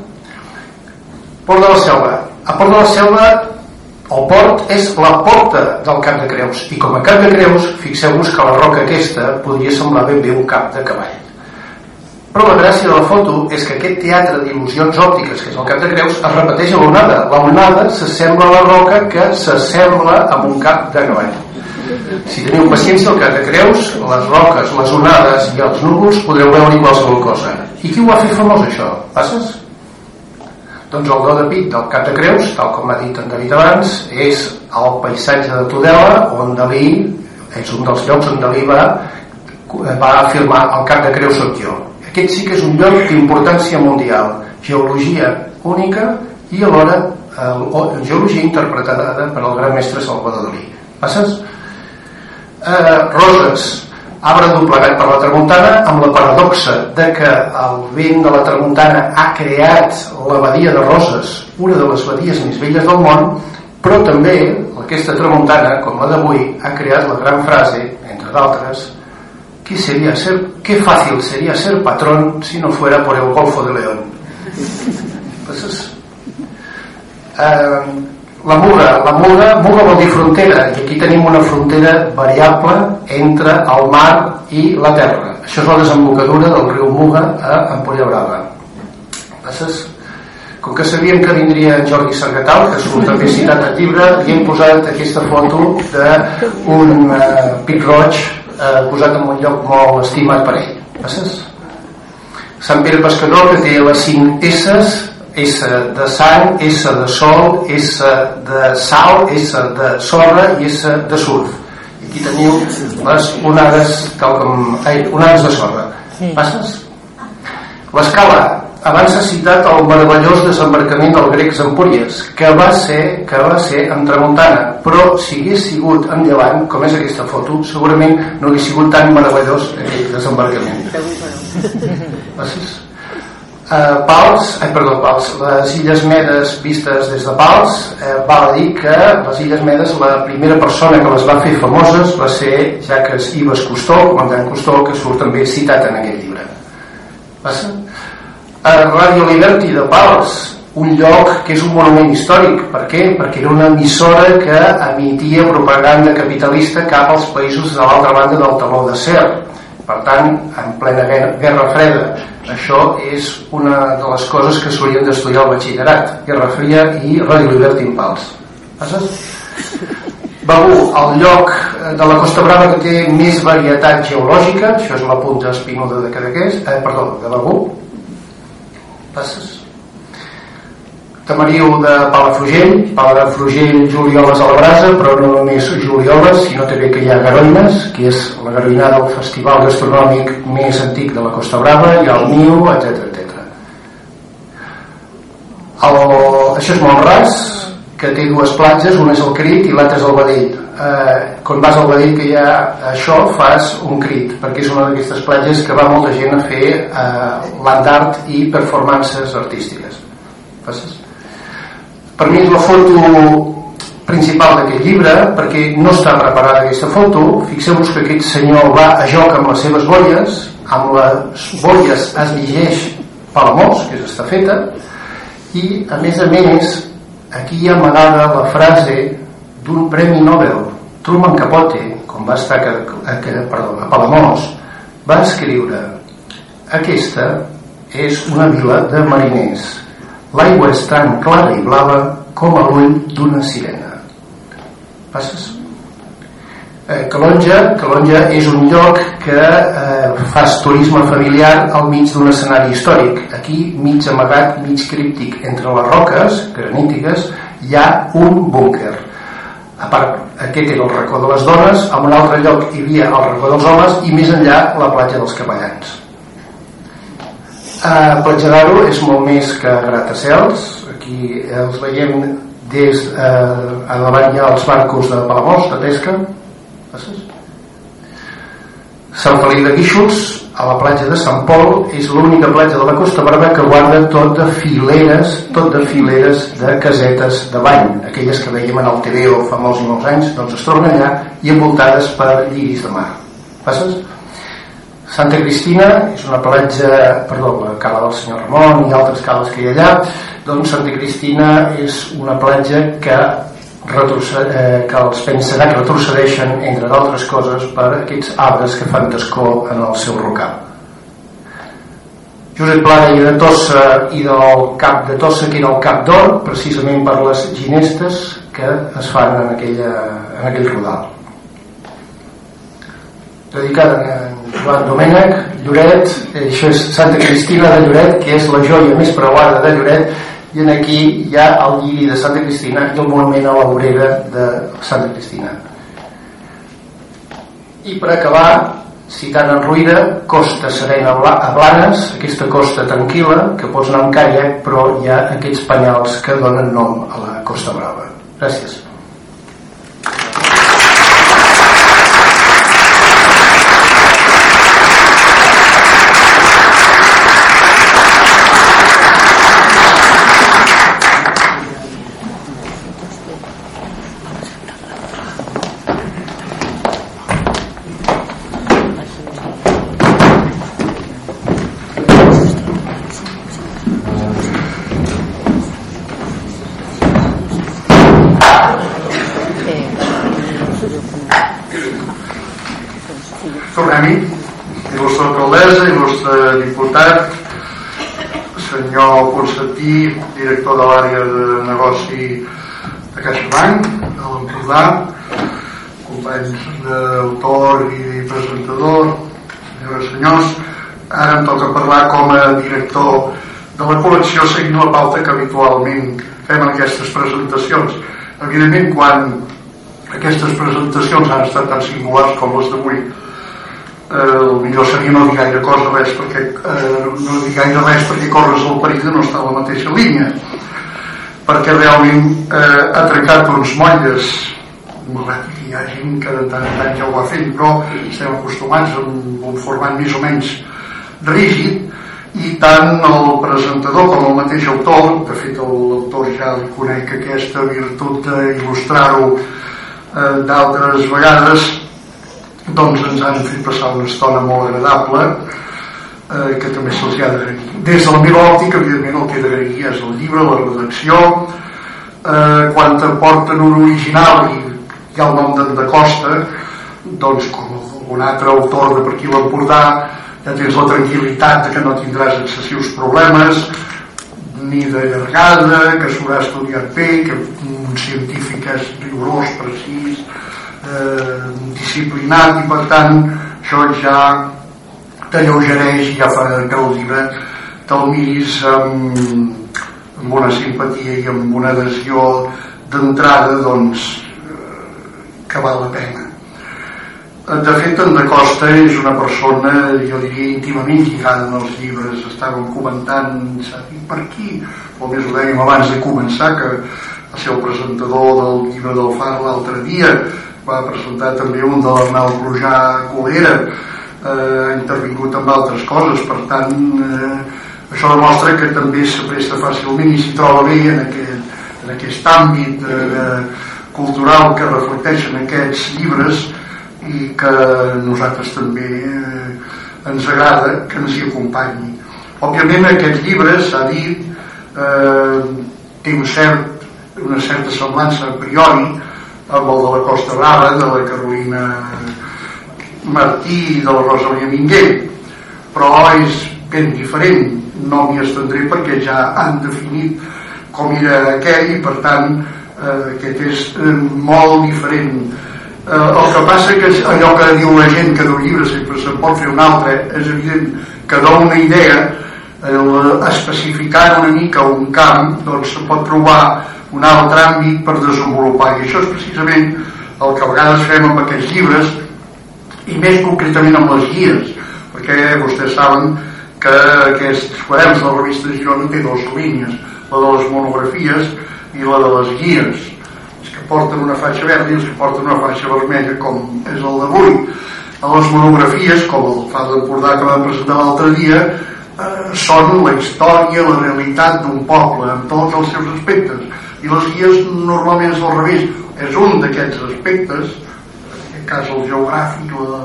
Port de la Selva. A Port de la Selva el port és la porta del Cap de Creus. I com a Cap de Creus fixeu-vos que la roca aquesta podria semblar ben bé un cap de cavall però la gràcia de la foto és que aquest teatre d'il·lusions òptiques que és el Cap de Creus es repeteix a l'onada l'onada s'assembla a la roca que s'assembla amb un cap de cavall si teniu paciència al cap de creus, les roques, les onades i els núvols podreu veure qualsevol cosa. I qui ho va fer famós això? Passes? Doncs el do de pit del cap de creus, tal com ha dit en David abans, és el paisatge de Tudela, on Dalí, és un dels llocs on Dalí va, va afirmar el cap de creus sóc jo. Aquest sí que és un lloc d'importància mundial, geologia única i alhora eh, geologia interpretada per al gran mestre Salvador Dalí. Passes? eh, Roses arbre doblegat per la tramuntana amb la paradoxa de que el vent de la tramuntana ha creat la badia de Roses una de les badies més velles del món però també aquesta tramuntana com la d'avui ha creat la gran frase entre d'altres ¿qué, sería ser, qué fácil sería ser patrón si no fuera por el Golfo de León? Pues eh, la Muga, la Muga, Muga vol dir frontera i aquí tenim una frontera variable entre el mar i la terra. Això és la desembocadura del riu Muga a Ampolla Brava. Passes com que sabíem que vindria en Jordi Sargatal que surt també citat al llibre i hem posat aquesta foto d'un uh, pic roig uh, posat en un lloc molt estimat per ell passes Sant Pere Pescador que té les 5 S's S de sang, S de sol, S de sal, S de sorra i S de surf. I aquí teniu les onades, tal com... Ai, onades de sorra. Passes? L'escala. Abans s'ha citat el meravellós desembarcament del grec Empúries, que va ser que va ser en tramuntana, però si hagués sigut en llevant, com és aquesta foto, segurament no hagués sigut tan meravellós aquell desembarcament. Passes? eh, Pals, ai, perdó, Pals, les Illes Medes vistes des de Pals, eh, val a dir que les Illes Medes, la primera persona que les va fer famoses va ser Jacques Ives Costó, comandant Costó, que surt també citat en aquest llibre. Passa? A Radio Liberty de Pals, un lloc que és un monument històric. Per què? Perquè era una emissora que emitia propaganda capitalista cap als països de l'altra banda del taló de Ser. Per tant, en plena guerra, guerra freda, això és una de les coses que s'haurien d'estudiar al batxillerat Guerra Fria i Radio Liberty en Pals Passes? Begur, el lloc de la Costa Brava que té més varietat geològica això és la punta espinuda de Cadaqués eh, perdó, de Begur passes Tamariu de Palafrugell, Palafrugell, julioles a la brasa, però no només julioles, sinó també que hi ha garoines, que és la garoinada del festival gastronòmic més antic de la Costa Brava, ha el Niu, etc etc. El, això és molt ras, que té dues platges, una és el Crit i l'altra és el Badell. Eh, quan vas al Badell que hi ha això, fas un Crit, perquè és una d'aquestes platges que va molta gent a fer eh, land art i performances artístiques. Passes? Per mi és la foto principal d'aquest llibre, perquè no està preparada aquesta foto. Fixeu-vos que aquest senyor va a joc amb les seves bolles, amb les bolles es llegeix Palamós, que és estafeta, i a més a més aquí hi ha amagada la frase d'un premi Nobel Truman Capote quan va estar a, a, perdó, a Palamós va escriure aquesta és una vila de mariners l'aigua és tan clara i blava com a l'ull d'una sirena passes? Eh, Calonja, Calonja és un lloc que eh, fas turisme familiar al mig d'un escenari històric. Aquí, mig amagat, mig críptic, entre les roques granítiques, hi ha un búnquer. A part, aquest era el racó de les dones, a un altre lloc hi havia el racó dels homes i més enllà la platja dels capellans. Eh, platja d'Aro és molt més que gratacels, aquí els veiem des eh, a davant hi ha els barcos de Palamós, de pesca, Passes? Sant Feliu de Guíxols, a la platja de Sant Pol, és l'única platja de la Costa Brava que guarda tot de fileres, tot de fileres de casetes de bany, aquelles que veiem en el TVO fa molts i molts anys, doncs es tornen allà i envoltades per lliris de mar. Passes? Santa Cristina és una platja, perdó, la cala del senyor Ramon i altres cales que hi ha allà, doncs Santa Cristina és una platja que que els pensarà que retrocedeixen, entre d'altres coses, per aquests arbres que fan d'escó en el seu rocal. Josep Pla i de Tossa i del cap de Tossa, que era el cap d'or, precisament per les ginestes que es fan en, aquella, en aquell rodal. Dedicada a Joan Domènech, Lloret, això és Santa Cristina de Lloret, que és la joia més preuada de Lloret, i aquí hi ha el lliri de Santa Cristina i el monument a l'obrera de Santa Cristina. I per acabar citant en Ruïda Costa Serena a Blanes aquesta costa tranquil·la que pots anar amb caiac però hi ha aquests penyals que donen nom a la Costa Brava. Gràcies director de l'àrea de negoci de CaixaBank, de l'Empordà, companys d'autor i presentador, senyores i senyors. Ara em toca parlar com a director de la col·lecció seguint la pauta que habitualment fem en aquestes presentacions. Evidentment, quan aquestes presentacions han estat tan singulars com les d'avui, eh, millor seria no dir gaire cosa res perquè eh, no dir gaire res perquè corres el perill de no estar a la mateixa línia. Perquè realment eh, ha trencat uns molles. Malgrat que hi ha gent que de tant en tant ja ho ha fet però estem acostumats a un, un format més o menys rígid i tant el presentador com el mateix autor, de fet l'autor ja conec aquesta virtut d'il·lustrar-ho eh, d'altres vegades doncs ens han fet passar una estona molt agradable eh, que també se'ls ha d'agrair. Des de la meva òptica, evidentment, el que he d'agrair és el llibre, la redacció, eh, quan porten un original i hi ha el nom d'en de Costa, doncs com un altre autor de per aquí l'Empordà, ja tens la tranquil·litat que no tindràs excessius problemes, ni de llargada, que s'haurà estudiat bé, que un científic és rigorós, precís, eh, disciplinat i per tant això ja t'alleugereix ja fa que el llibre te'l miris amb, amb una simpatia i amb una adhesió d'entrada doncs eh, que val la pena de fet, en de Costa és una persona, jo diria, íntimament lligada en els llibres. Estàvem comentant, per aquí, o més ho dèiem abans de començar, que ser el presentador del llibre del Far l'altre dia, va presentar també un de l'Arnau Brujà Colera, eh, intervingut amb altres coses, per tant, eh, això demostra que també se presta fàcilment i s'hi troba bé en aquest, en aquest àmbit eh, cultural que reflecteixen aquests llibres i que nosaltres també eh, ens agrada que ens hi acompanyi. Òbviament aquest llibre s'ha dit eh, té un cert, una certa semblança a priori amb el de la Costa Brava, de la Carolina Martí i de la Rosalia Minguell, però és ben diferent, no m'hi estendré perquè ja han definit com era aquell i per tant eh, aquest és eh, molt diferent. Eh, el que passa que allò que diu la gent que d'un llibre sempre se'n pot fer un altre és evident que dona una idea el, especificant una mica un camp doncs se pot trobar un altre àmbit per desenvolupar. I això és precisament el que a vegades fem amb aquests llibres i més concretament amb les guies perquè vostès saben que aquests quaderns de la revista Girona té dues línies la de les monografies i la de les guies. Els que porten una faixa verda i els que porten una faixa vermella com és el d'avui. A les monografies com el fa d'Empordà que vam presentar l'altre dia eh, són la història, la realitat d'un poble en tots els seus aspectes i les guies normalment és al revés és un d'aquests aspectes en cas el geogràfic la,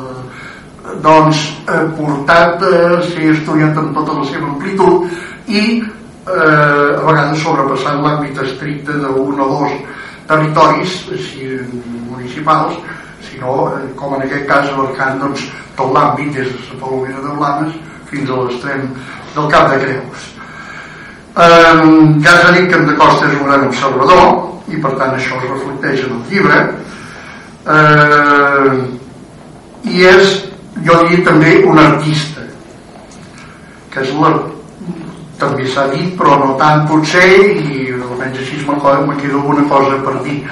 doncs eh, portat a ser estudiat en tota la seva amplitud i eh, a vegades sobrepassant l'àmbit estricte d'un o dos territoris així, municipals sinó, eh, com en aquest cas abarcant doncs, tot l'àmbit des de la Palomera de Blanes fins a l'extrem del Cap de Creus. Eh, ja s'ha dit que en de Costa és un gran observador i per tant això es reflecteix en el llibre. Eh, i és jo diria també un artista que és la també s'ha dit però no tant potser i almenys així me queda alguna cosa per dir.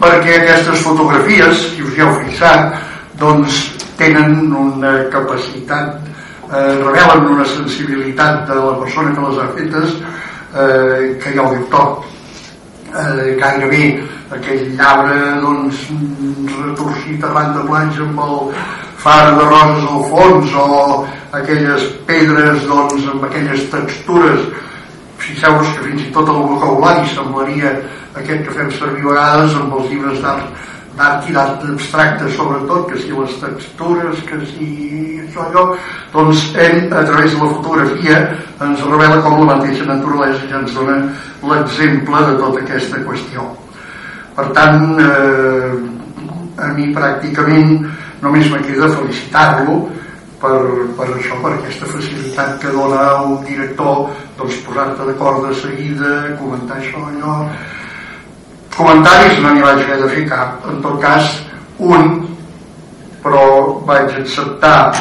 Perquè aquestes fotografies si us hi heu fixat doncs tenen una capacitat eh, revelen una sensibilitat de la persona que les ha fetes eh, que ja ho diu tot eh, gairebé aquell llabre doncs, retorcit arran de platja amb el far de roses al fons o aquelles pedres doncs, amb aquelles textures. Fixeu-vos que fins i tot el vocabulari semblaria aquest que fem servir a vegades amb els llibres d'art d'art i d'art abstracte sobretot, que si les textures, que si això, allò, doncs ell a través de la fotografia ens revela com la mateixa naturalesa ja ens dona l'exemple de tota aquesta qüestió. Per tant, eh, a mi pràcticament només me queda felicitar-lo per, per això, per aquesta facilitat que dona un director doncs posar-te d'acord de seguida, comentar això, allò, comentaris no n'hi vaig haver de fer cap. En tot cas un però vaig acceptar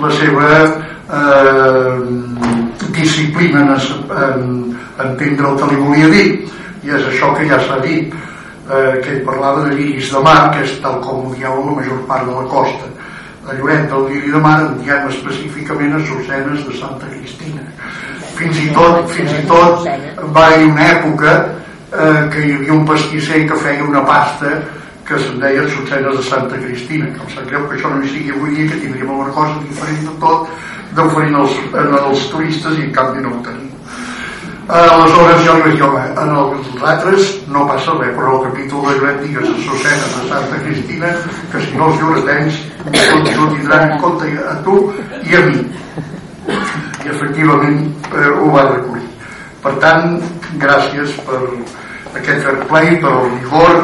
la seva eh, disciplina en, en entendre el que li volia dir. I és això que ja s'ha dit eh, que ell parlava de lliris de mar que és tal com ho dieu la major part de la costa. A Lloret del lliri de mar en diem específicament a Solsenes de Santa Cristina. Fins i tot, fins i tot va haver una època eh, que hi havia un pastisser que feia una pasta que se'n deia Sotsenes de Santa Cristina. Que em sap greu que això no hi sigui avui dia que tindríem alguna cosa diferent de tot d'oferir als, als turistes i en canvi no ho tenim. Eh, aleshores jo li vaig dir home, en els altres no passa res però el capítol de Lloret digues a Sotsenes de Santa Cristina que si no els lloretencs tots ho tindran en compte a tu i a mi. I efectivament eh, ho va recollir per tant, gràcies per aquest fair play, per el rigor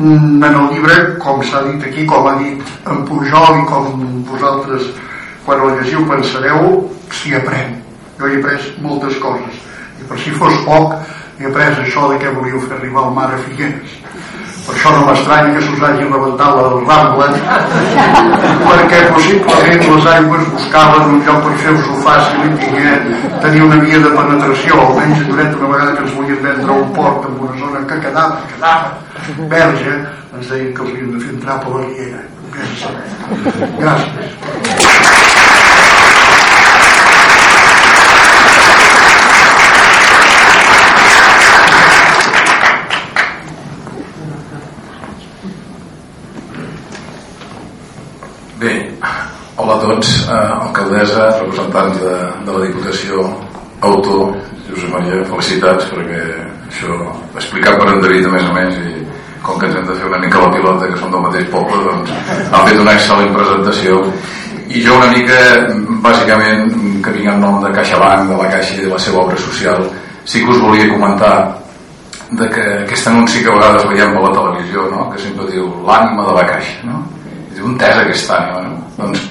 mm, en el llibre, com s'ha dit aquí, com ha dit en Pujol i com vosaltres quan el llegiu pensareu, s'hi aprèn. Jo he après moltes coses. I per si fos poc, he après això de què volíeu fer arribar al mar a Figueres per això no m'estranya que s'us hagi rebentat la Rambla. Perquè possiblement les aigües buscaven un lloc per fer-vos-ho fàcil i tingué tenir una via de penetració almenys Lloret una vegada que ens volien vendre un port en una zona que quedava, quedava verge. Ens deien que havien de fer entrar per la riera gràcies doncs, eh, alcaldessa, representants de, de la Diputació, autor, Josep Maria, felicitats perquè això explicat per en David a més a més i com que ens hem de fer una mica la pilota que som del mateix poble doncs han fet una excel·lent presentació i jo una mica bàsicament que vinc en nom de CaixaBank de la Caixa i de la seva obra social sí que us volia comentar de que aquest anunci que a vegades veiem per la televisió no? que sempre diu l'ànima de la Caixa no? diu un tesa aquesta ànima no? doncs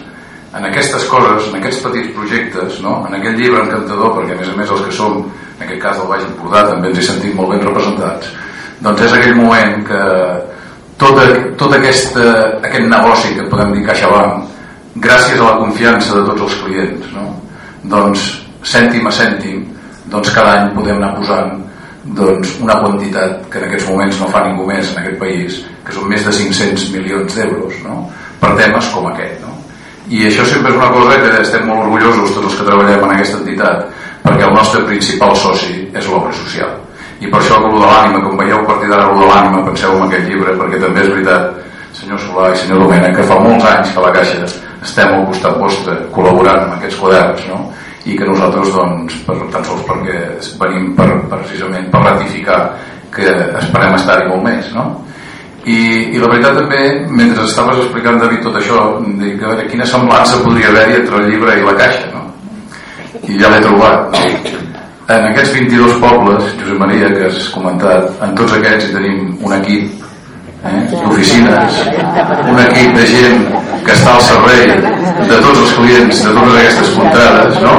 en aquestes coses, en aquests petits projectes, no? en aquell llibre encantador, perquè a més a més els que som, en aquest cas del Baix Empordà, també ens hi sentim molt ben representats, doncs és aquell moment que tot, tot aquesta, aquest negoci que podem dir CaixaBank, gràcies a la confiança de tots els clients, no? doncs cèntim a cèntim, doncs cada any podem anar posant doncs, una quantitat que en aquests moments no fa ningú més en aquest país, que són més de 500 milions d'euros, no? per temes com aquest. No? I això sempre és una cosa que estem molt orgullosos tots els que treballem en aquesta entitat perquè el nostre principal soci és l'obra social i per això el de l'ànima, com veieu a partir d'ara de l'ànima penseu en aquest llibre perquè també és veritat senyor Solà i senyor Domènech que fa molts anys que a la Caixa estem al costat vostre col·laborant amb aquests quaderns no? i que nosaltres doncs, per, tan sols perquè venim per, precisament per ratificar que esperem estar-hi molt més no? I, i la veritat també, mentre estaves explicant David tot això, dic, a veure, quina semblança podria haver-hi entre el llibre i la caixa no? i ja l'he trobat en aquests 22 pobles Josep Maria, que has comentat en tots aquests tenim un equip eh, d'oficines un equip de gent que està al servei de tots els clients de totes aquestes contrades no?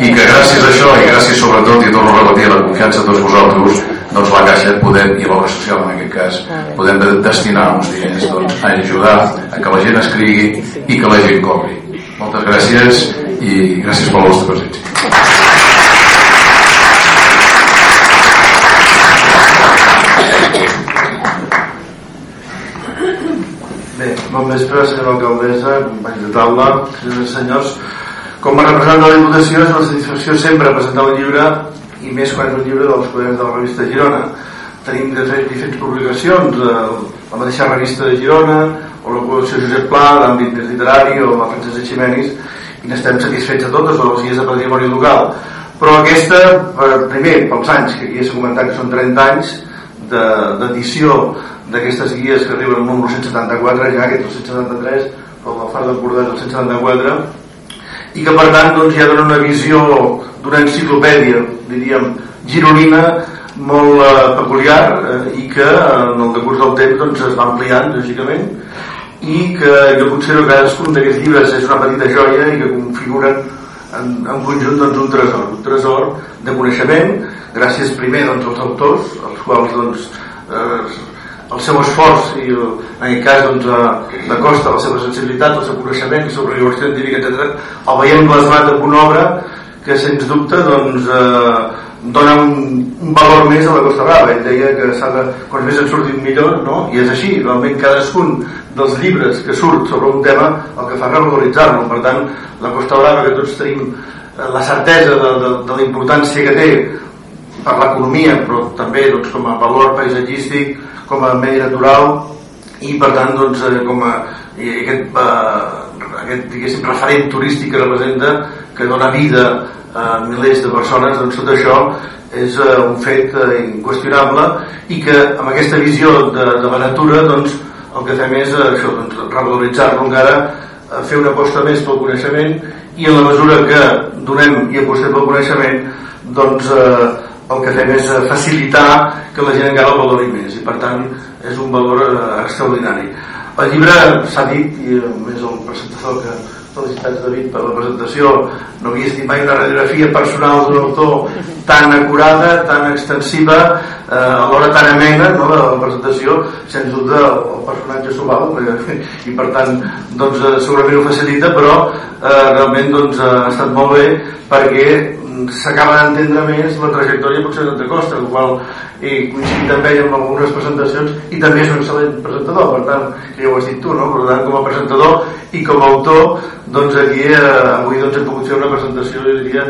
I que gràcies a això i gràcies sobretot i torno a repetir la confiança de tots vosaltres doncs la Caixa podem, i l'obra social en aquest cas, podem destinar uns diners doncs, a ajudar a que la gent escrigui i que la gent cobri. Moltes gràcies i gràcies per la vostra presència. Bé, bon vespre, senyora alcaldessa, companys de taula, senyors i senyors. Com a representant de la Diputació, és una satisfacció sempre presentar un llibre i més quan és un llibre dels quaderns de la revista Girona. Tenim de fer diferents publicacions eh, la mateixa revista de Girona o la col·lecció Josep Pla l'àmbit més literari o la Francesa Ximenis i n'estem satisfets a totes o les guies de patrimoni local. Però aquesta, primer pels anys que aquí ja s'ha comentat que són 30 anys d'edició de, d'aquestes guies que arriben al número 174 ja aquest el 173 però el Far d'Empordà és el 174 i que per tant doncs, ja dona una visió d'una enciclopèdia diríem gironina molt eh, peculiar eh, i que en el decurs del temps doncs, es va ampliant lògicament i que jo considero que cadascun d'aquests llibres és una petita joia i que configuren en, en conjunt doncs, un tresor un tresor de coneixement gràcies primer doncs, als autors els quals doncs, eh, el seu esforç i en aquest cas doncs, de costa la seva sensibilitat, el seu coneixement sobre rigor científic, etc. el veiem plasmat en una obra que sens dubte doncs, eh, dona un, un valor més a la Costa Brava ell deia que de, quan més en surtin millor no? i és així, realment cadascun dels llibres que surt sobre un tema el que fa és revaloritzar-lo per tant la Costa Brava que tots tenim eh, la certesa de, de, de la importància que té per l'economia però també doncs, com a valor paisatgístic com a medi natural i per tant doncs, eh, com a aquest, eh, aquest referent turístic que representa que dona vida a milers de persones doncs tot això és eh, un fet eh, inqüestionable i que amb aquesta visió de, de la natura doncs, el que fem és eh, això, doncs, revaloritzar-lo encara eh, fer una aposta més pel coneixement i en la mesura que donem i apostem pel coneixement doncs eh, el que fem és eh, facilitar que la gent encara el valori més i per tant és un valor eh, extraordinari. El llibre s'ha dit i a més el presentador que felicitats David per la presentació no havia estit mai una radiografia personal d'un autor tan acurada tan extensiva eh, alhora tan amena no, de la presentació sens dubte el personatge s'ho val eh, i per tant doncs, eh, segurament ho facilita però eh, realment doncs, ha estat molt bé perquè s'acaba d'entendre més la trajectòria potser de Costa, el qual he coincidit amb algunes presentacions i també és un excel·lent presentador per tant, ja ho has dit tu, no? per tant com a presentador i com a autor doncs aquí eh, avui doncs, he pogut fer una presentació jo diria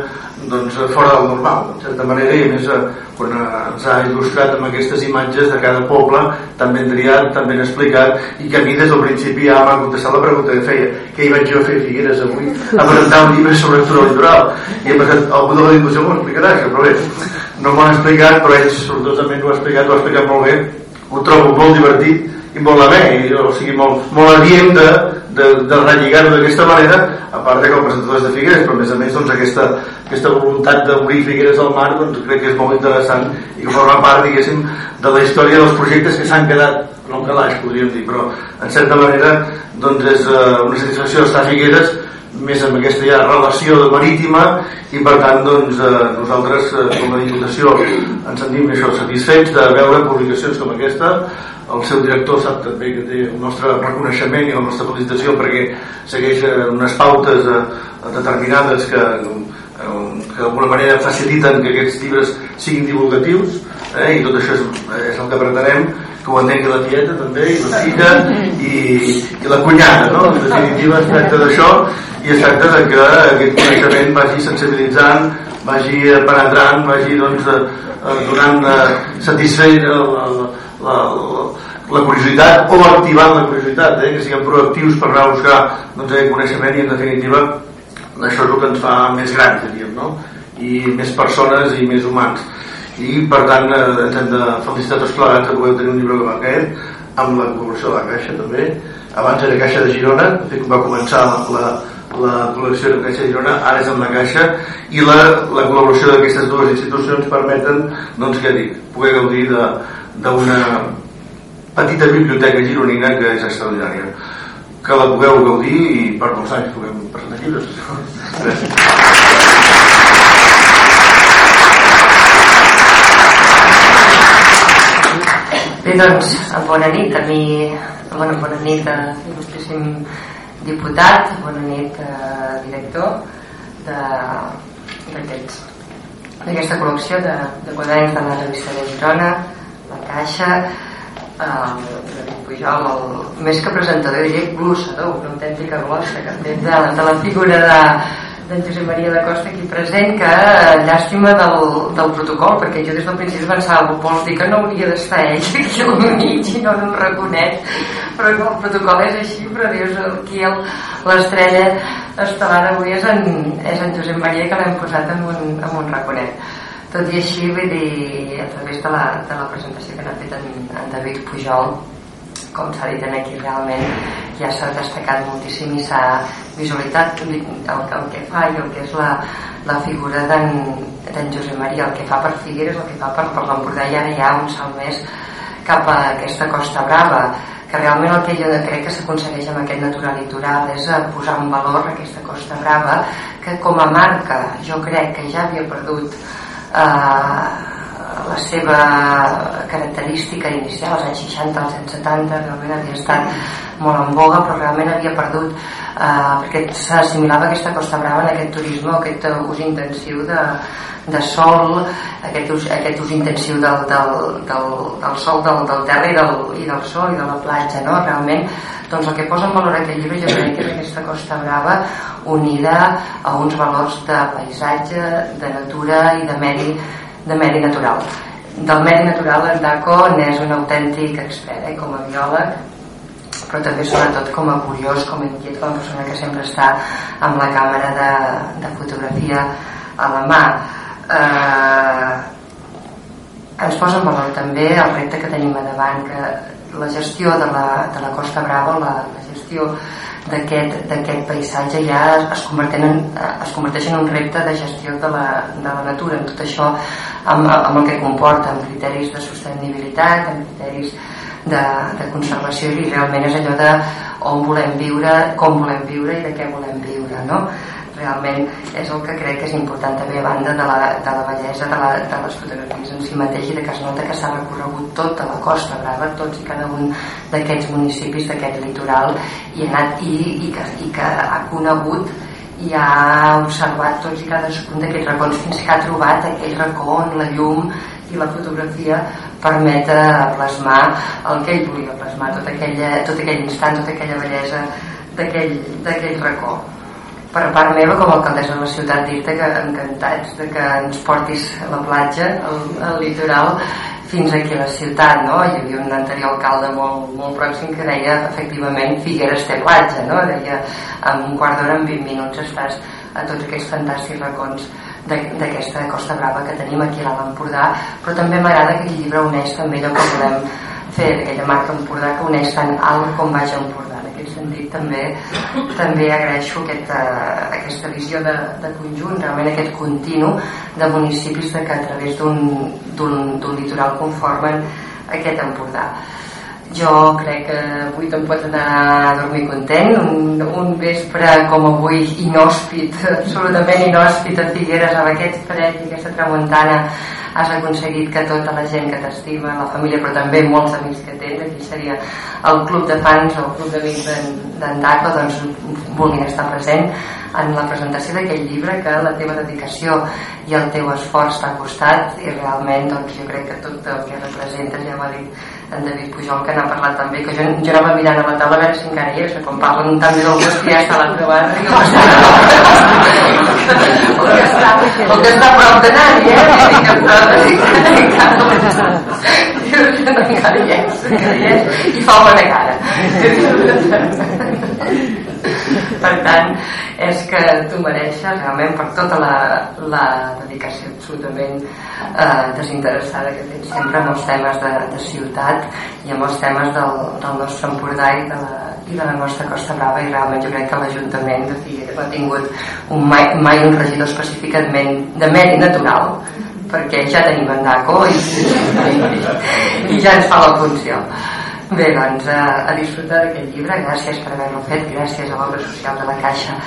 doncs, fora del normal, en certa manera, i a més eh, quan ens ha il·lustrat amb aquestes imatges de cada poble, tan ben triat, tan ben explicat, i que a mi des del principi ja m'ha contestat la pregunta que feia, què hi vaig jo a fer Figueres avui? A presentar un llibre sobre lectura litoral. I he pensat, algú de la difusió m'ho explicarà, però bé, no m'ho han explicat, però ells sortosament ho ha explicat, ho ha explicat molt bé, ho trobo molt divertit i molt bé, i, o sigui, molt, molt adient de, de, de relligar-ho d'aquesta manera, a part de que el presentador és de Figueres, però a més a més doncs, aquesta, aquesta voluntat d'obrir Figueres al mar doncs, crec que és molt interessant i que forma part, diguéssim, de la història dels projectes que s'han quedat no un calaix, podríem dir, però en certa manera doncs és uh, una satisfacció estar a Figueres més amb aquesta ja relació marítima i per tant doncs, eh, nosaltres eh, com a Diputació ens sentim això, satisfets de veure publicacions com aquesta el seu director sap també que té el nostre reconeixement i la nostra felicitació perquè segueix unes pautes eh, determinades que, eh, que d'alguna manera faciliten que aquests llibres siguin divulgatius eh, i tot això és, és el que pretenem que ho entengui la tieta també i la filla i, i la cunyada no? en definitiva es tracta d'això i es tracta de que aquest coneixement vagi sensibilitzant vagi penetrant vagi doncs, donant satisfet el, el, la, la, la curiositat o activant la curiositat, eh? que siguem proactius per anar a buscar doncs, aquest coneixement i en definitiva això és el que ens fa més grans diríem, no? i més persones i més humans i per tant eh, ens hem de felicitar tots plegats que podeu tenir un llibre com aquest amb la col·laboració de la Caixa també abans era Caixa de Girona fet va començar la, la col·lecció de Caixa Girona ara és amb la Caixa i la, la col·laboració d'aquestes dues institucions permeten doncs què dic, poder gaudir d'una petita biblioteca gironina que és extraordinària. Que la pugueu gaudir i per molts anys puguem presentar llibres gràcies. Bé, doncs, bona nit a mi, bona, bona nit a il·lustríssim diputat, bona nit a director d'aquesta col·lecció de, de quaderns de la revista de Girona la Caixa el Pujol, el, més que presentador, diria glossador, una autèntica glossa que té de, de la figura de, d'en Josep Maria de Costa aquí present que llàstima del, del protocol perquè jo des del principi pensava vols dir que no hauria d'estar ell aquí al mig i no un raconet però que el protocol és així però dius aquí l'estrella estel·lar avui és en, és en Josep Maria que l'hem posat en un, en un raconet tot i així, vull dir, a través de la, de la presentació que n'ha fet en, en David Pujol, com s'ha dit aquí realment ja s'ha destacat moltíssim i s'ha visualitzat el, el que fa i el que és la, la figura d'en Josep Maria, el que fa per Figueres, el que fa per, per l'Empordà i ara hi ha un salt més cap a aquesta Costa Brava que realment el que jo crec que s'aconsegueix amb aquest natural litoral és eh, posar en valor aquesta Costa Brava que com a marca jo crec que ja havia perdut eh, la seva característica inicial als anys 60, als anys 70 realment havia estat molt en boga però realment havia perdut eh, perquè s'assimilava aquesta Costa Brava en aquest turisme, aquest ús intensiu de, de sol aquest ús, aquest ús intensiu del, del, del, del sol, del, del terra i del, i del sol i de la platja no? realment doncs el que posa en valor aquest llibre jo crec que és aquesta Costa Brava unida a uns valors de paisatge, de natura i de medi, de medi natural. Del medi natural en Daco n'és un autèntic expert eh, com a biòleg però també sobretot com a curiós, com a inquiet, com a persona que sempre està amb la càmera de, de fotografia a la mà. Eh, ens posa en valor també el repte que tenim a davant que la gestió de la, de la Costa Brava la, la gestió d'aquest paisatge ja es, en, es converteix en un repte de gestió de la, de la natura en tot això amb, amb el que comporta amb criteris de sostenibilitat amb criteris de, de conservació i realment és allò de on volem viure, com volem viure i de què volem viure no? Realment és el que crec que és important també a banda de la, de la bellesa de, la, de les fotografies en si mateix i de que es nota que s'ha recorregut tota la Costa Brava, tots i cada un d'aquests municipis d'aquest litoral i, ha anat, i, i, que, i que ha conegut i ha observat tots i cadascun d'aquests racons fins que ha trobat aquell racó on la llum i la fotografia permet plasmar el que ell volia plasmar tot, aquella, tot aquell instant, tota aquella bellesa d'aquell racó per part meva com a alcaldessa de la ciutat dir-te que encantats de que ens portis a la platja al, al litoral fins aquí a la ciutat no? hi havia un anterior alcalde molt, molt pròxim que deia efectivament Figueres té platja no? deia en un quart d'hora en 20 minuts estàs a tots aquells fantàstics racons d'aquesta Costa Brava que tenim aquí a l'Alt Empordà però també m'agrada que el llibre uneix també allò que volem fer d'aquella marca Empordà que uneix tant alt com baix Empordà també també agraeixo aquesta, aquesta visió de, de conjunt, realment aquest continu de municipis de que a través d'un litoral conformen aquest Empordà. Jo crec que avui te'n pots anar a dormir content. Un, un vespre com avui inhòspit, absolutament inhòspit a Figueres amb aquest fred i aquesta tramuntana has aconseguit que tota la gent que t'estima, la família, però també molts amics que tens, aquí seria el club de fans o el club d'amics d'en Daco, doncs vulguin estar present en la presentació d'aquest llibre que la teva dedicació i el teu esforç t'ha costat i realment doncs, jo crec que tot el que representes ja m'ha dit en David Pujol que n'ha parlat també que jo, jo anava mirant a la taula a veure si encara hi és quan parlen també del que ja està a l'altra banda i que està, el que està prop de eh? I fa bona cara per tant és que tu mereixes realment per tota la, la dedicació absolutament eh, desinteressada que tens sempre amb els temes de, de ciutat i amb els temes del, del nostre Empordà i de, la, i de la nostra Costa Brava i realment jo crec que l'Ajuntament de Figueres ha tingut un, mai, mai un regidor específicament de medi natural perquè ja tenim en DACO i, i, i ja ens fa la funció Bé, doncs, a, a disfrutar d'aquest llibre, gràcies per haver-lo fet, gràcies a l'obra social de la Caixa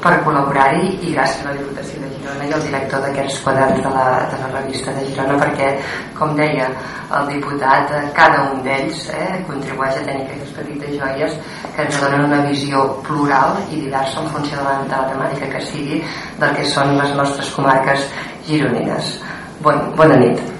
per col·laborar-hi i gràcies a la Diputació de Girona i al director d'aquests quaderns de la, de la revista de Girona perquè, com deia el diputat, cada un d'ells eh, contribueix a tenir aquestes petites joies que ens donen una visió plural i diversa en funció de la, de la temàtica que sigui del que són les nostres comarques gironines. Bon, bona nit.